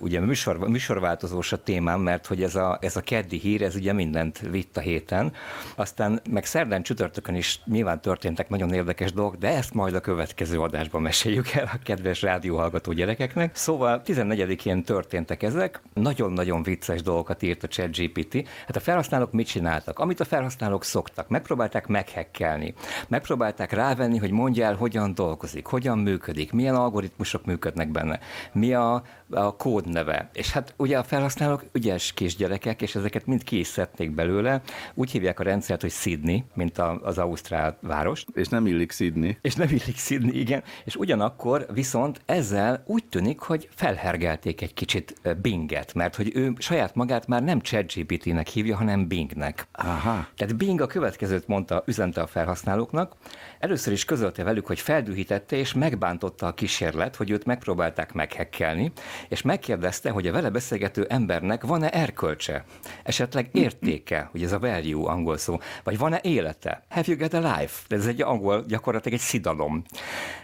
ugye műsor, műsorváltozós a témám, mert hogy ez a, ez a keddi hír, ez ugye mindent vitt a héten. Aztán meg szerdán csütörtökön is nyilván történtek nagyon érdekes dolgok, de ezt majd a következő adásban meséljük el a kedves rádióhallgató gyerekeknek. Szóval 14-én történtek ezek, nagyon-nagyon vicces dolgokat írt a ChatGPT. Hát a felhasználók mit csináltak? Amit a felhasználók szoktak, megpróbálták meghekkelni, megpróbálták rávenni, hogy mondja el, hogyan dolgozik, hogyan működik, milyen algoritmusok működnek benne, mi a, a kódneve. És hát ugye a felhasználók ügyes kisgyerekek, és ezeket mind ki is szedték belőle. Úgy hívják a rendszert, hogy Sydney, mint a, az Ausztrál város. És nem illik Sydney. És nem illik Sydney, igen. És ugyanakkor viszont ezzel úgy tűnik, hogy felhergelték egy kicsit Binget, mert hogy ő saját magát már nem ChatGPT-nek hívja, hanem Bingnek. Aha. Tehát Bing a következőt mondta, üzente a felhasználóknak. Először is közölte velük, hogy feldühítette és megbántotta a kísérlet, hogy őt megpróbálták meghekkelni, és megkérdezte, hogy a vele beszélgető embernek van-e erkölcse, esetleg értéke, hogy ez a value angol szó, vagy van-e élete? Have you got a life? Ez egy angol, gyakorlatilag egy szidalom.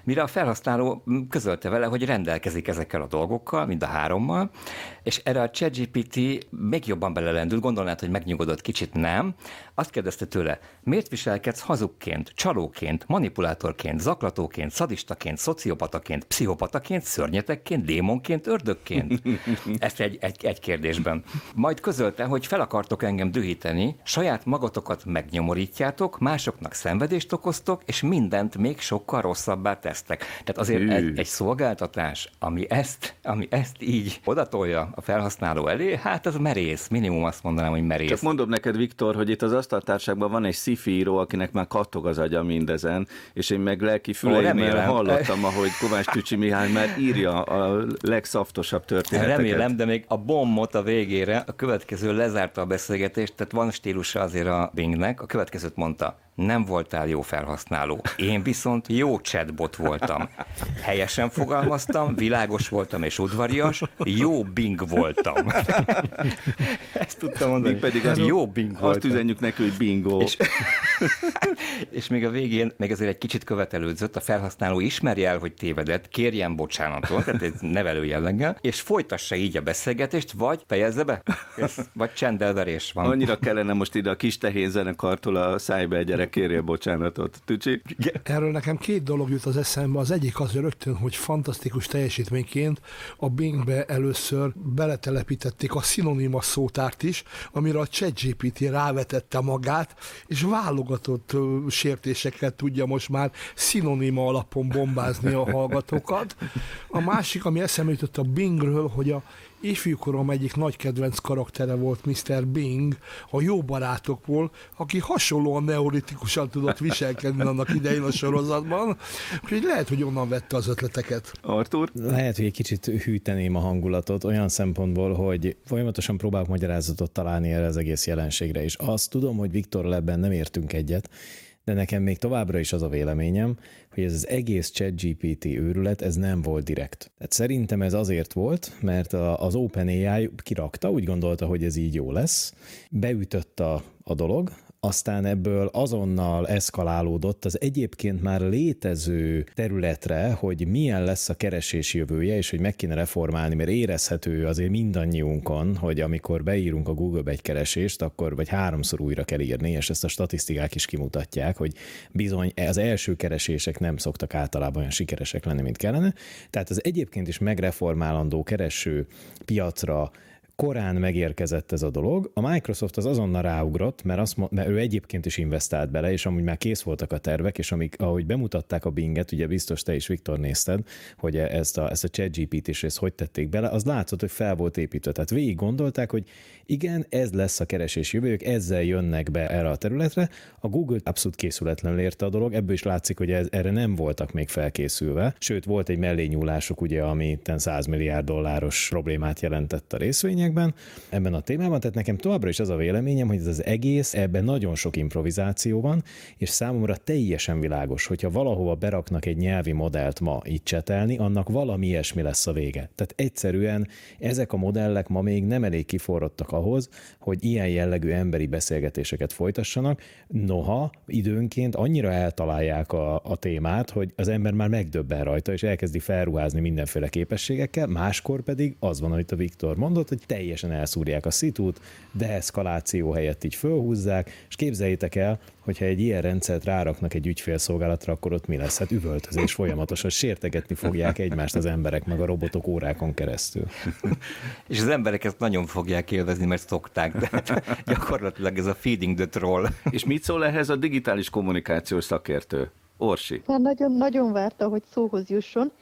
Mire a felhasználó közölte vele, hogy rendelkezik ezekkel a dolgokkal, mind a hárommal, és erre a ChatGPT még jobban belelendült, gondolnád, hogy megnyugodott, kicsit nem. Azt kérdezte tőle, miért viselkedsz hazugként, csalóként, manipulátorként, zaklatóként, szadistaként, szociopataként, pszichopataként, szörnyetekként, démonként, ördögként? Ezt egy, egy, egy kérdésben. Majd közölte, hogy fel akartok engem dühíteni, saját magatokat megnyomorítjátok, másoknak szenvedést okoztok, és mindent még sokkal rosszabbá tesztek. Tehát azért egy, egy szolgáltatás, ami ezt, ami ezt így odatolja a felhasználó elé, hát az merész, minimum azt mondanám, hogy merész. Csak mondom neked, Viktor, hogy itt az asztaltárságban van egy sci író, akinek már kattog az agya mindezen, és én meg lelki füleimmel hallottam, ahogy Kovács Tücsi Mihály már írja a legszaftosabb történeteket. Remélem, de még a bombot a végére, a következő lezárta a beszélgetést, tehát van stílusa azért a Bingnek, a következőt mondta nem voltál jó felhasználó. Én viszont jó chatbot voltam. Helyesen fogalmaztam, világos voltam és udvarias, jó Bing voltam. Ezt tudtam mondani. Mi pedig az, jó Bing azt voltam. üzenjük neki, hogy bingo. És, és még a végén, még azért egy kicsit követelődzött, a felhasználó ismerje el, hogy tévedett, kérjen bocsánatot, tehát ez nevelő jelleggel, és folytassa így a beszélgetést, vagy fejezze be, ez, vagy csendelverés van. Annyira kellene most ide a kis tehén zenekartól a szájba egy gyerek kérje bocsánatot. Tücsi? Erről nekem két dolog jut az eszembe. Az egyik az rögtön, hogy fantasztikus teljesítményként a Bingbe először beletelepítették a szinonima szótárt is, amire a ChatGPT rávetette magát, és válogatott ö, sértésekkel tudja most már szinonima alapon bombázni a hallgatókat. A másik, ami eszembe jutott a Bingről, hogy a ifjúkorom egyik nagy kedvenc karaktere volt Mr. Bing, a jó barátokból, aki hasonlóan neolitikusan tudott viselkedni annak idején a sorozatban, úgyhogy lehet, hogy onnan vette az ötleteket. Artur? Lehet, hogy egy kicsit hűteném a hangulatot olyan szempontból, hogy folyamatosan próbálok magyarázatot találni erre az egész jelenségre, és azt tudom, hogy Viktor ebben nem értünk egyet, de nekem még továbbra is az a véleményem, hogy ez az egész ChatGPT őrület, ez nem volt direkt. Tehát szerintem ez azért volt, mert az OpenAI kirakta, úgy gondolta, hogy ez így jó lesz, beütött a, a dolog, aztán ebből azonnal eszkalálódott az egyébként már létező területre, hogy milyen lesz a keresés jövője, és hogy meg kéne reformálni, mert érezhető azért mindannyiunkon, hogy amikor beírunk a Google-be egy keresést, akkor vagy háromszor újra kell írni, és ezt a statisztikák is kimutatják, hogy bizony az első keresések nem szoktak általában olyan sikeresek lenni, mint kellene. Tehát az egyébként is megreformálandó kereső piacra korán megérkezett ez a dolog. A Microsoft az azonnal ráugrott, mert, azt, mert ő egyébként is investált bele, és amúgy már kész voltak a tervek, és amik, ahogy bemutatták a Binget, ugye biztos te is, Viktor, nézted, hogy ezt a, ezt a ChatGPT is ezt hogy tették bele, az látszott, hogy fel volt építve. Tehát végig gondolták, hogy igen, ez lesz a keresés jövőjük, ezzel jönnek be erre a területre. A Google abszolút készületlenül érte a dolog, ebből is látszik, hogy ez, erre nem voltak még felkészülve. Sőt, volt egy mellényúlásuk, ugye, ami 100 milliárd dolláros problémát jelentett a részvényekben ebben a témában. Tehát nekem továbbra is az a véleményem, hogy ez az egész, ebben nagyon sok improvizáció van, és számomra teljesen világos, hogyha valahova beraknak egy nyelvi modellt ma így csetelni, annak valami ilyesmi lesz a vége. Tehát egyszerűen ezek a modellek ma még nem elég kiforrottak ahhoz, hogy ilyen jellegű emberi beszélgetéseket folytassanak, noha időnként annyira eltalálják a, a témát, hogy az ember már megdöbben rajta, és elkezdi felruházni mindenféle képességekkel, máskor pedig az van, amit a Viktor mondott, hogy teljesen elszúrják a szitút, deeszkaláció helyett így fölhúzzák, és képzeljétek el, hogyha egy ilyen rendszert ráraknak egy ügyfélszolgálatra, akkor ott mi lesz? Hát üvöltözés folyamatosan, sértegetni fogják egymást az emberek, meg a robotok órákon keresztül. És az emberek ezt nagyon fogják élvezni, mert szokták, de gyakorlatilag ez a feeding the troll. És mit szól ehhez a digitális kommunikációs szakértő? Orsi. Már nagyon, nagyon várta, hogy szóhoz jusson.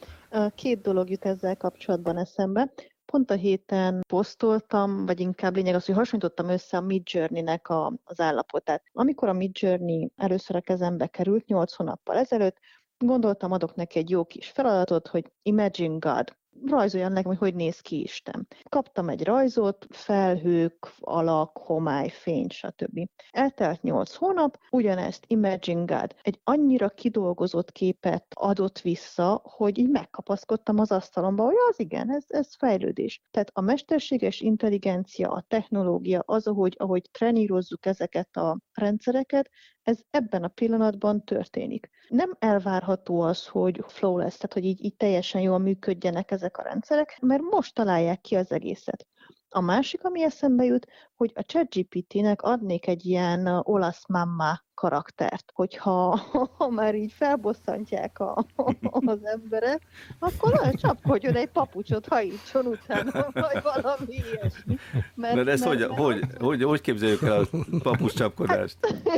Két dolog jut ezzel kapcsolatban eszembe. Pont a héten posztoltam, vagy inkább lényeg az, hogy hasonlítottam össze a Mid Journey-nek a, az állapotát. Amikor a Mid Journey először a kezembe került, 8 hónappal ezelőtt, gondoltam, adok neki egy jó kis feladatot, hogy Imagine God rajzoljan nekem, hogy hogy néz ki Isten. Kaptam egy rajzot, felhők, alak, homály, fény, stb. Eltelt 8 hónap, ugyanezt Imagine God egy annyira kidolgozott képet adott vissza, hogy így megkapaszkodtam az asztalomba, hogy az igen, ez, ez fejlődés. Tehát a mesterséges intelligencia, a technológia, az, ahogy, ahogy trenírozzuk ezeket a rendszereket, ez ebben a pillanatban történik. Nem elvárható az, hogy flawless, tehát hogy így, így teljesen jól működjenek ezek a rendszerek, mert most találják ki az egészet. A másik, ami eszembe jut, hogy a ChatGPT-nek adnék egy ilyen olasz mamma karaktert, hogyha ha már így felbosszantják a, az emberek, akkor olyan csapkodjon egy papucsot, hajítson utána, vagy valami ilyesmi. Mert, mert ez mert, hogy, mert, hogy, hogy, hogy képzeljük el a papucs csapkodást? Hát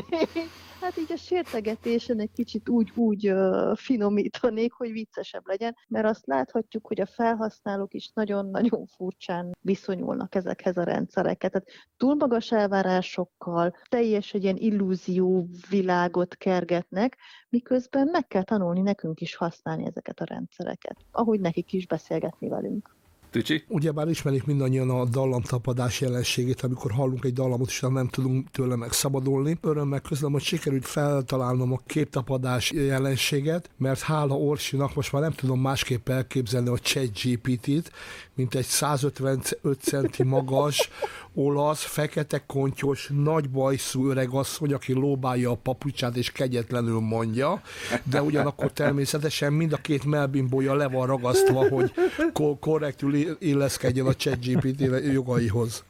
így a sértegetésen egy kicsit úgy, úgy finomítanék, hogy viccesebb legyen, mert azt láthatjuk, hogy a felhasználók is nagyon-nagyon furcsán viszonyulnak ezekhez a rendszereket. Tehát túl magas elvárásokkal, teljes egy ilyen illúzió világot kergetnek, miközben meg kell tanulni nekünk is használni ezeket a rendszereket, ahogy nekik is beszélgetni velünk. Tücsi? Ugyebár ismerik mindannyian a dallamtapadás jelenségét, amikor hallunk egy dallamot, és nem tudunk tőle megszabadulni. Örömmel közlöm, hogy sikerült feltalálnom a képtapadás jelenséget, mert hála Orsinak most már nem tudom másképp elképzelni a chat GPT-t, mint egy 155 centi magas, olasz, fekete kontyos, nagy bajszú öreg asszony, aki lóbálja a papucsát és kegyetlenül mondja, de ugyanakkor természetesen mind a két melbimbója le van ragasztva, hogy ko- korrektül illeszkedjen a ChatGPT jogaihoz.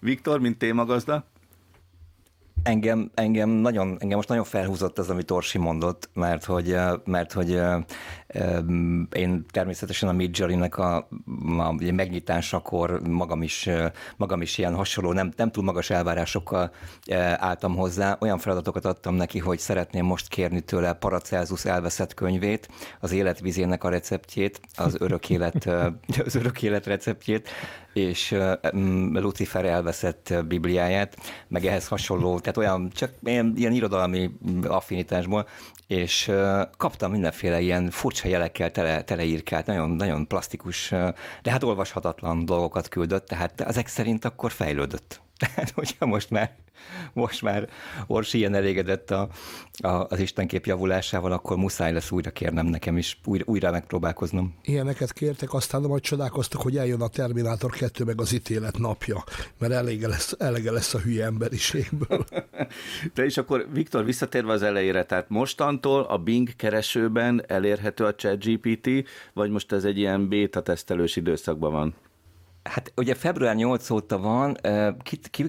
Viktor, mint témagazda? Engem, engem, nagyon, engem most nagyon felhúzott az, amit Orsi mondott, mert hogy, mert hogy én természetesen a Midjourney-nek a, a megnyitásakor magam is, magam is ilyen hasonló, nem, nem túl magas elvárásokkal álltam hozzá. Olyan feladatokat adtam neki, hogy szeretném most kérni tőle Paracelsus elveszett könyvét, az életvizének a receptjét, az örök élet, az örök élet receptjét, és Lucifer elveszett Bibliáját, meg ehhez hasonló, tehát olyan csak ilyen, ilyen irodalmi affinitásból, és kaptam mindenféle ilyen furcsa jelekkel tele, teleírkált, nagyon, nagyon plastikus, de hát olvashatatlan dolgokat küldött, tehát ezek szerint akkor fejlődött. Tehát, hogyha most már, most már Orsi ilyen elégedett a, a, az Istenkép javulásával, akkor muszáj lesz újra kérnem nekem is, újra, újra megpróbálkoznom. Ilyeneket kértek, aztán majd csodálkoztak, hogy eljön a Terminátor 2 meg az ítélet napja, mert elege lesz, elege lesz a hülye emberiségből. De és akkor, Viktor, visszatérve az elejére, tehát mostantól a Bing keresőben elérhető a ChatGPT, vagy most ez egy ilyen beta tesztelős időszakban van? Hát ugye február 8 óta van,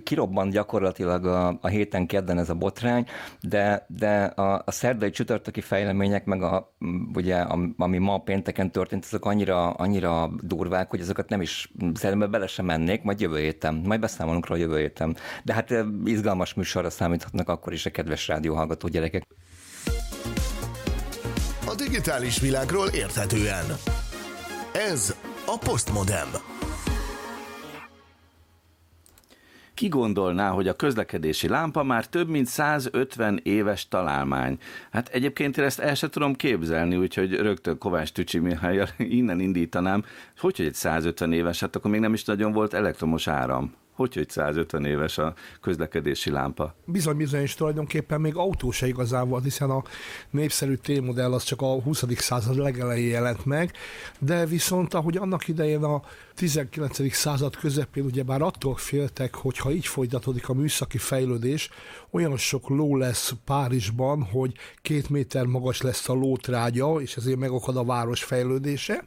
kirobbant gyakorlatilag a, a héten kedden ez a botrány, de, de a, a szerdai csütörtöki fejlemények, meg a, ugye, ami ma pénteken történt, azok annyira, annyira durvák, hogy azokat nem is szerintem bele sem mennék, majd jövő héten, majd beszámolunk róla jövő héten. De hát izgalmas műsorra számíthatnak akkor is a kedves rádióhallgató gyerekek. A digitális világról érthetően. Ez a Postmodem. Ki gondolná, hogy a közlekedési lámpa már több mint 150 éves találmány? Hát egyébként én ezt el sem tudom képzelni, úgyhogy rögtön Kovács Tücsi Mihály innen indítanám. Hogy, hogy egy 150 éves, hát akkor még nem is nagyon volt elektromos áram. Hogy, hogy 150 éves a közlekedési lámpa? Bizony, bizony, és tulajdonképpen még autó se igazából, hiszen a népszerű T-modell az csak a 20. század legelején jelent meg, de viszont ahogy annak idején a 19. század közepén ugye bár attól féltek, hogy ha így folytatódik a műszaki fejlődés, olyan sok ló lesz Párizsban, hogy két méter magas lesz a lótrágya, és ezért megakad a város fejlődése.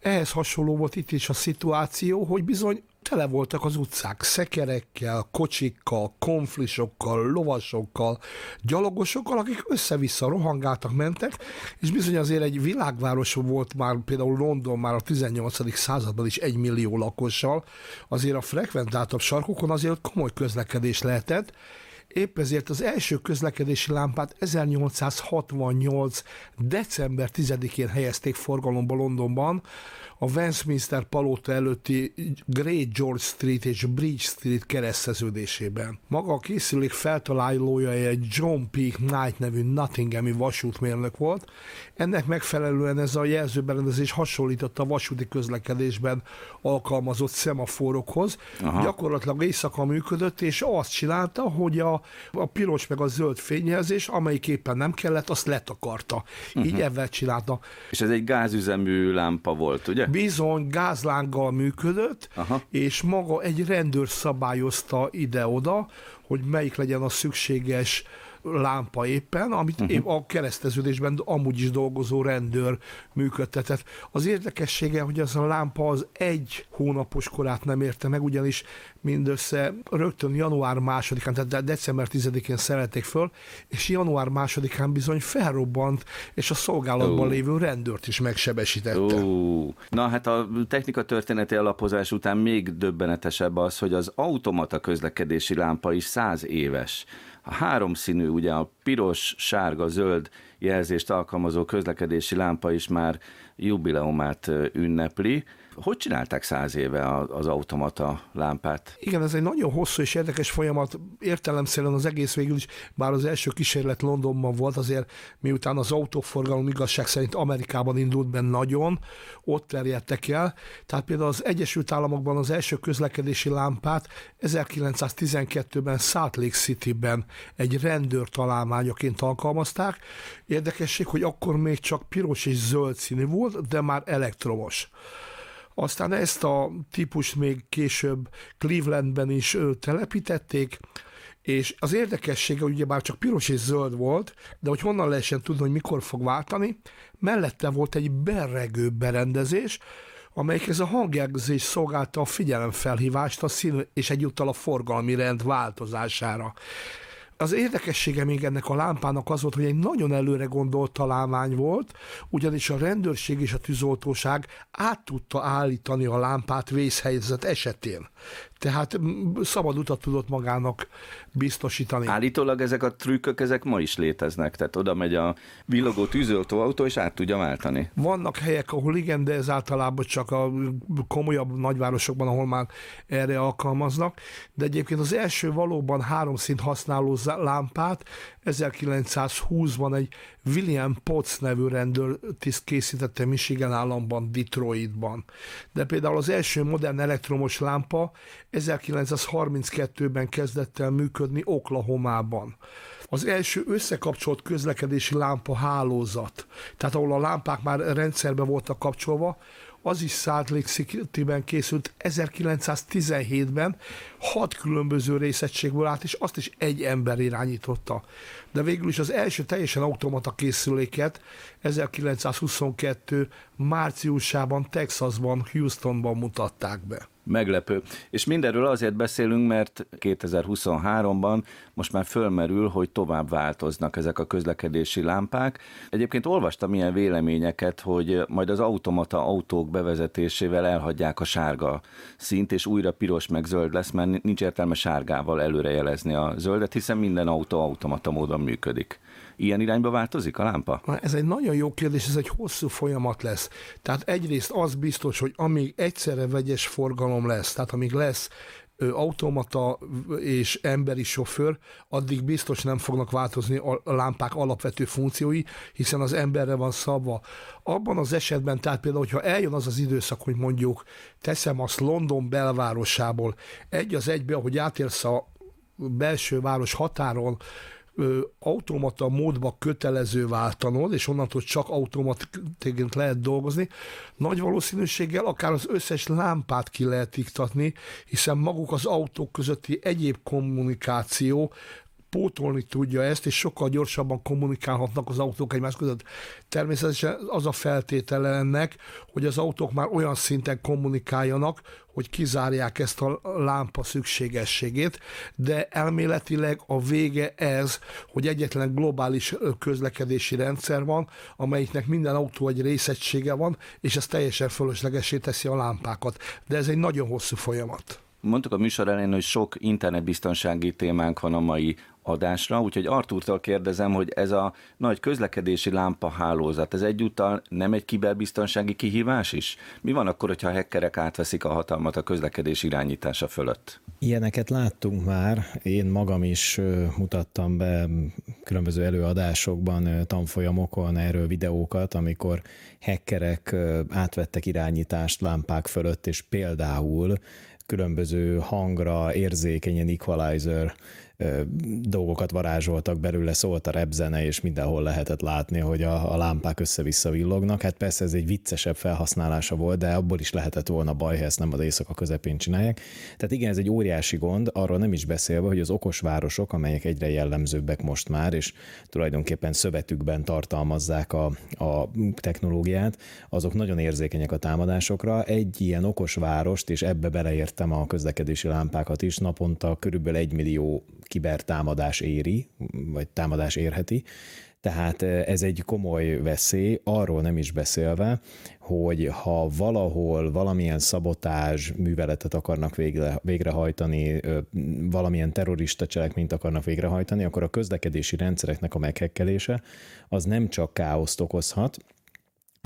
Ehhez hasonló volt itt is a szituáció, hogy bizony tele voltak az utcák szekerekkel, kocsikkal, konflisokkal, lovasokkal, gyalogosokkal, akik össze-vissza rohangáltak, mentek, és bizony azért egy világváros volt már, például London már a 18. században is egy millió lakossal, azért a frekventáltabb sarkokon azért komoly közlekedés lehetett, Épp ezért az első közlekedési lámpát 1868. december 10-én helyezték forgalomba Londonban, a Westminster palota előtti Great George Street és Bridge Street kereszteződésében. Maga a készülék feltalálója egy John P. Knight nevű Nottinghami vasútmérnök volt. Ennek megfelelően ez a jelzőberendezés hasonlított a vasúti közlekedésben alkalmazott szemaforokhoz. Aha. Gyakorlatilag éjszaka működött, és azt csinálta, hogy a, a piros meg a zöld fényjelzés, amelyik éppen nem kellett, azt letakarta. Uh-huh. Így ebben csinálta. És ez egy gázüzemű lámpa volt, ugye? Bizony gázlánggal működött, Aha. és maga egy rendőr szabályozta ide-oda, hogy melyik legyen a szükséges lámpa éppen, amit uh-huh. a kereszteződésben amúgy is dolgozó rendőr működtetett. Az érdekessége, hogy az a lámpa az egy hónapos korát nem érte meg, ugyanis mindössze rögtön január másodikán, tehát december 10-én szerették föl, és január másodikán bizony felrobbant, és a szolgálatban uh. lévő rendőrt is megsebesítette. Uh. Na hát a technika történeti alapozás után még döbbenetesebb az, hogy az automata közlekedési lámpa is száz éves. A háromszínű, ugye a piros, sárga, zöld jelzést alkalmazó közlekedési lámpa is már jubileumát ünnepli. Hogy csinálták száz éve az automata lámpát? Igen, ez egy nagyon hosszú és érdekes folyamat. Értelemszerűen az egész végül is, bár az első kísérlet Londonban volt, azért miután az autóforgalom igazság szerint Amerikában indult be nagyon, ott terjedtek el. Tehát például az Egyesült Államokban az első közlekedési lámpát 1912-ben Salt Lake City-ben egy rendőr találmányoként alkalmazták. Érdekesség, hogy akkor még csak piros és zöld színű volt, de már elektromos. Aztán ezt a típust még később Clevelandben is telepítették, és az érdekessége, hogy ugye bár csak piros és zöld volt, de hogy honnan lehessen tudni, hogy mikor fog váltani, mellette volt egy berregő berendezés, amelyik ez a hangjelzés szolgálta a figyelemfelhívást a szín és egyúttal a forgalmi rend változására. Az érdekessége még ennek a lámpának az volt, hogy egy nagyon előre gondolt találmány volt, ugyanis a rendőrség és a tűzoltóság át tudta állítani a lámpát vészhelyzet esetén tehát szabad utat tudott magának biztosítani. Állítólag ezek a trükkök, ezek ma is léteznek, tehát oda megy a villogó tűzoltóautó, és át tudja váltani. Vannak helyek, ahol igen, de ez általában csak a komolyabb nagyvárosokban, ahol már erre alkalmaznak, de egyébként az első valóban háromszint használó lámpát 1920-ban egy William Potts nevű rendőrtiszt készítette Michigan államban, Detroitban. De például az első modern elektromos lámpa 1932-ben kezdett el működni Oklahomában. Az első összekapcsolt közlekedési lámpa hálózat, tehát ahol a lámpák már rendszerbe voltak kapcsolva, az is Salt Lake City-ben készült 1917-ben, hat különböző részegységből állt, és azt is egy ember irányította. De végül is az első teljesen automata készüléket 1922 márciusában Texasban, Houstonban mutatták be. Meglepő. És mindenről azért beszélünk, mert 2023-ban most már fölmerül, hogy tovább változnak ezek a közlekedési lámpák. Egyébként olvastam ilyen véleményeket, hogy majd az automata autók bevezetésével elhagyják a sárga szint, és újra piros meg zöld lesz, mert nincs értelme sárgával előrejelezni a zöldet, hiszen minden autó automata módon működik ilyen irányba változik a lámpa? Ez egy nagyon jó kérdés, ez egy hosszú folyamat lesz. Tehát egyrészt az biztos, hogy amíg egyszerre vegyes forgalom lesz, tehát amíg lesz automata és emberi sofőr, addig biztos nem fognak változni a lámpák alapvető funkciói, hiszen az emberre van szabva. Abban az esetben, tehát például, hogyha eljön az az időszak, hogy mondjuk teszem azt London belvárosából, egy az egybe, ahogy átérsz a belső város határon, automata módba kötelező váltanod, és onnantól csak automatiként lehet dolgozni, nagy valószínűséggel akár az összes lámpát ki lehet iktatni, hiszen maguk az autók közötti egyéb kommunikáció pótolni tudja ezt, és sokkal gyorsabban kommunikálhatnak az autók egymás között. Természetesen az a feltétele ennek, hogy az autók már olyan szinten kommunikáljanak, hogy kizárják ezt a lámpa szükségességét, de elméletileg a vége ez, hogy egyetlen globális közlekedési rendszer van, amelyiknek minden autó egy részegysége van, és ez teljesen fölöslegesé teszi a lámpákat. De ez egy nagyon hosszú folyamat. Mondtuk a műsor elején, hogy sok internetbiztonsági témánk van a mai adásra, úgyhogy Artúrtól kérdezem, hogy ez a nagy közlekedési lámpa hálózat, ez egyúttal nem egy kiberbiztonsági kihívás is? Mi van akkor, hogyha a hackerek átveszik a hatalmat a közlekedés irányítása fölött? Ilyeneket láttunk már, én magam is mutattam be különböző előadásokban, tanfolyamokon erről videókat, amikor hackerek átvettek irányítást lámpák fölött, és például különböző hangra érzékenyen equalizer dolgokat varázsoltak belőle, szólt a repzene, és mindenhol lehetett látni, hogy a, a lámpák össze-vissza villognak. Hát persze ez egy viccesebb felhasználása volt, de abból is lehetett volna baj, ha ezt nem az éjszaka közepén csinálják. Tehát igen, ez egy óriási gond, arról nem is beszélve, hogy az okos városok, amelyek egyre jellemzőbbek most már, és tulajdonképpen szövetükben tartalmazzák a, a technológiát, azok nagyon érzékenyek a támadásokra. Egy ilyen okos várost, és ebbe beleértem a közlekedési lámpákat is, naponta körülbelül egy millió kibertámadás éri, vagy támadás érheti. Tehát ez egy komoly veszély, arról nem is beszélve, hogy ha valahol valamilyen szabotás műveletet akarnak végre, végrehajtani, valamilyen terrorista cselekményt akarnak végrehajtani, akkor a közlekedési rendszereknek a meghekkelése az nem csak káoszt okozhat,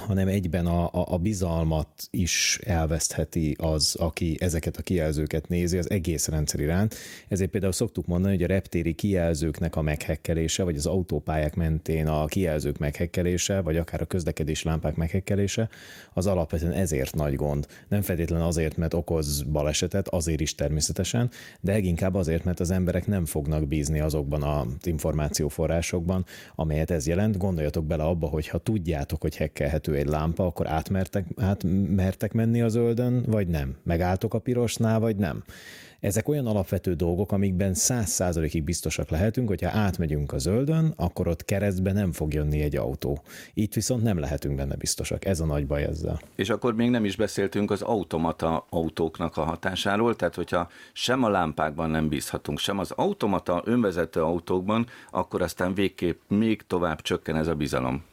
hanem egyben a, a, a bizalmat is elvesztheti az, aki ezeket a kijelzőket nézi az egész rendszer iránt. Ezért például szoktuk mondani, hogy a reptéri kijelzőknek a meghekkelése, vagy az autópályák mentén a kijelzők meghekkelése, vagy akár a közlekedési lámpák meghekkelése, az alapvetően ezért nagy gond. Nem feltétlen azért, mert okoz balesetet, azért is természetesen, de leginkább azért, mert az emberek nem fognak bízni azokban az információforrásokban, amelyet ez jelent. Gondoljatok bele abba, hogy ha tudjátok, hogy hekkelhető egy lámpa, akkor átmertek, átmertek menni a zöldön, vagy nem? Megálltok a pirosnál, vagy nem? Ezek olyan alapvető dolgok, amikben száz százalékig biztosak lehetünk, hogyha átmegyünk a zöldön, akkor ott keresztbe nem fog jönni egy autó. Itt viszont nem lehetünk benne biztosak. Ez a nagy baj ezzel. És akkor még nem is beszéltünk az automata autóknak a hatásáról, tehát hogyha sem a lámpákban nem bízhatunk, sem az automata önvezető autókban, akkor aztán végképp még tovább csökken ez a bizalom.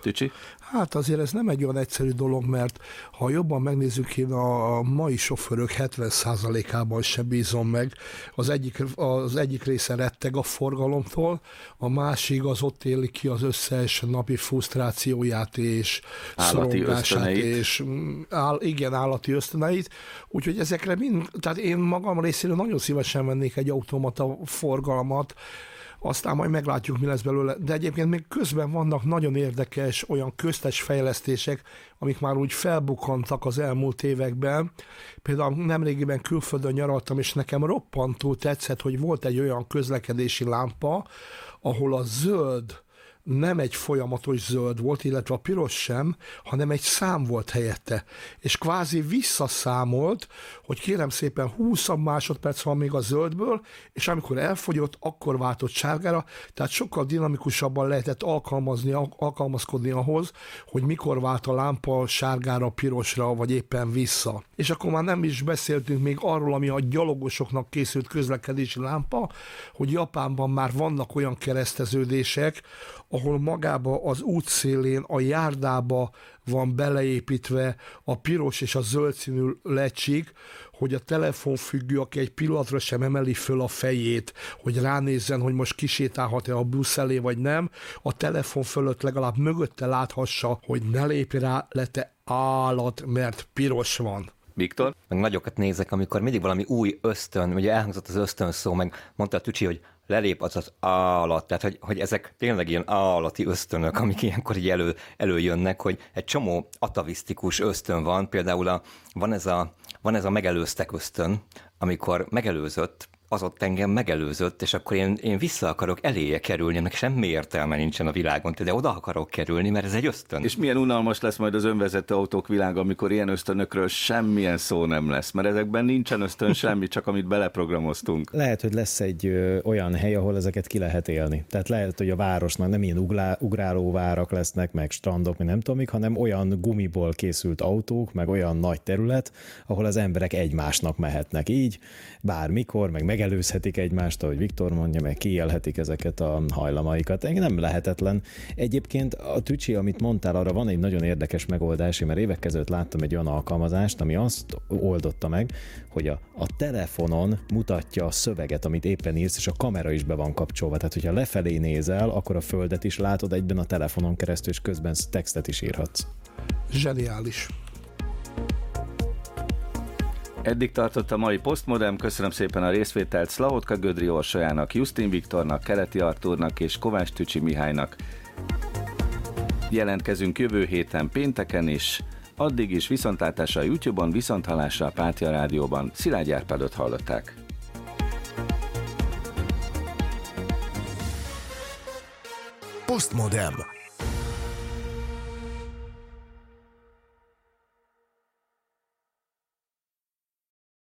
Tücsi? Hát azért ez nem egy olyan egyszerű dolog, mert ha jobban megnézzük, én a mai sofőrök 70%-ában sem bízom meg. Az egyik, az egyik része retteg a forgalomtól, a másik az ott éli ki az összes napi frusztrációját és szorongását, és mm, áll, igen, állati ösztöneit. Úgyhogy ezekre mind, tehát én magam részéről nagyon szívesen vennék egy automata forgalmat, aztán majd meglátjuk, mi lesz belőle. De egyébként még közben vannak nagyon érdekes olyan köztes fejlesztések, amik már úgy felbukantak az elmúlt években. Például nemrégiben külföldön nyaraltam, és nekem roppantól tetszett, hogy volt egy olyan közlekedési lámpa, ahol a zöld nem egy folyamatos zöld volt, illetve a piros sem, hanem egy szám volt helyette. És kvázi visszaszámolt, hogy kérem szépen 20 másodperc van még a zöldből, és amikor elfogyott, akkor váltott sárgára, tehát sokkal dinamikusabban lehetett alkalmazni, alkalmazkodni ahhoz, hogy mikor vált a lámpa sárgára, pirosra, vagy éppen vissza. És akkor már nem is beszéltünk még arról, ami a gyalogosoknak készült közlekedési lámpa, hogy Japánban már vannak olyan kereszteződések, ahol magába az útszélén, a járdába van beleépítve a piros és a zöld színű lecsik, hogy a telefonfüggő, aki egy pillanatra sem emeli föl a fejét, hogy ránézzen, hogy most kisétálhat-e a busz elé, vagy nem, a telefon fölött legalább mögötte láthassa, hogy ne lépj rá, lete állat, mert piros van. Viktor? Meg nagyokat nézek, amikor mindig valami új ösztön, ugye elhangzott az ösztön szó, meg mondta a Tücsi, hogy lelép az az állat, tehát hogy, hogy ezek tényleg ilyen állati ösztönök, amik ilyenkor így elő, előjönnek, hogy egy csomó atavisztikus ösztön van, például a, van, ez a, van ez a megelőztek ösztön, amikor megelőzött, az ott engem megelőzött, és akkor én, én vissza akarok eléje kerülni, ennek semmi értelme nincsen a világon, de oda akarok kerülni, mert ez egy ösztön. És milyen unalmas lesz majd az önvezető autók világa, amikor ilyen ösztönökről semmilyen szó nem lesz, mert ezekben nincsen ösztön semmi, csak amit beleprogramoztunk. Lehet, hogy lesz egy ö, olyan hely, ahol ezeket ki lehet élni. Tehát lehet, hogy a városnak nem ilyen uglá, ugráló várak lesznek, meg strandok, mi nem tudom hanem olyan gumiból készült autók, meg olyan nagy terület, ahol az emberek egymásnak mehetnek így, bármikor, meg megelőzhetik egymást, ahogy Viktor mondja, meg kiélhetik ezeket a hajlamaikat. Nem lehetetlen. Egyébként a tücsi, amit mondtál, arra van egy nagyon érdekes megoldás, mert évek között láttam egy olyan alkalmazást, ami azt oldotta meg, hogy a, a telefonon mutatja a szöveget, amit éppen írsz, és a kamera is be van kapcsolva. Tehát, hogyha lefelé nézel, akkor a földet is látod egyben a telefonon keresztül, és közben textet is írhatsz. Zseniális. Eddig tartott a mai Postmodem, köszönöm szépen a részvételt Szlahotka Gödri Orsolyának, Justin Viktornak, Keleti Artúrnak és Kovács Tücsi Mihálynak. Jelentkezünk jövő héten pénteken is, addig is viszontlátásra a YouTube-on, viszonthalásra a Pátia Rádióban. Szilágy Árpádot hallották. Postmodem.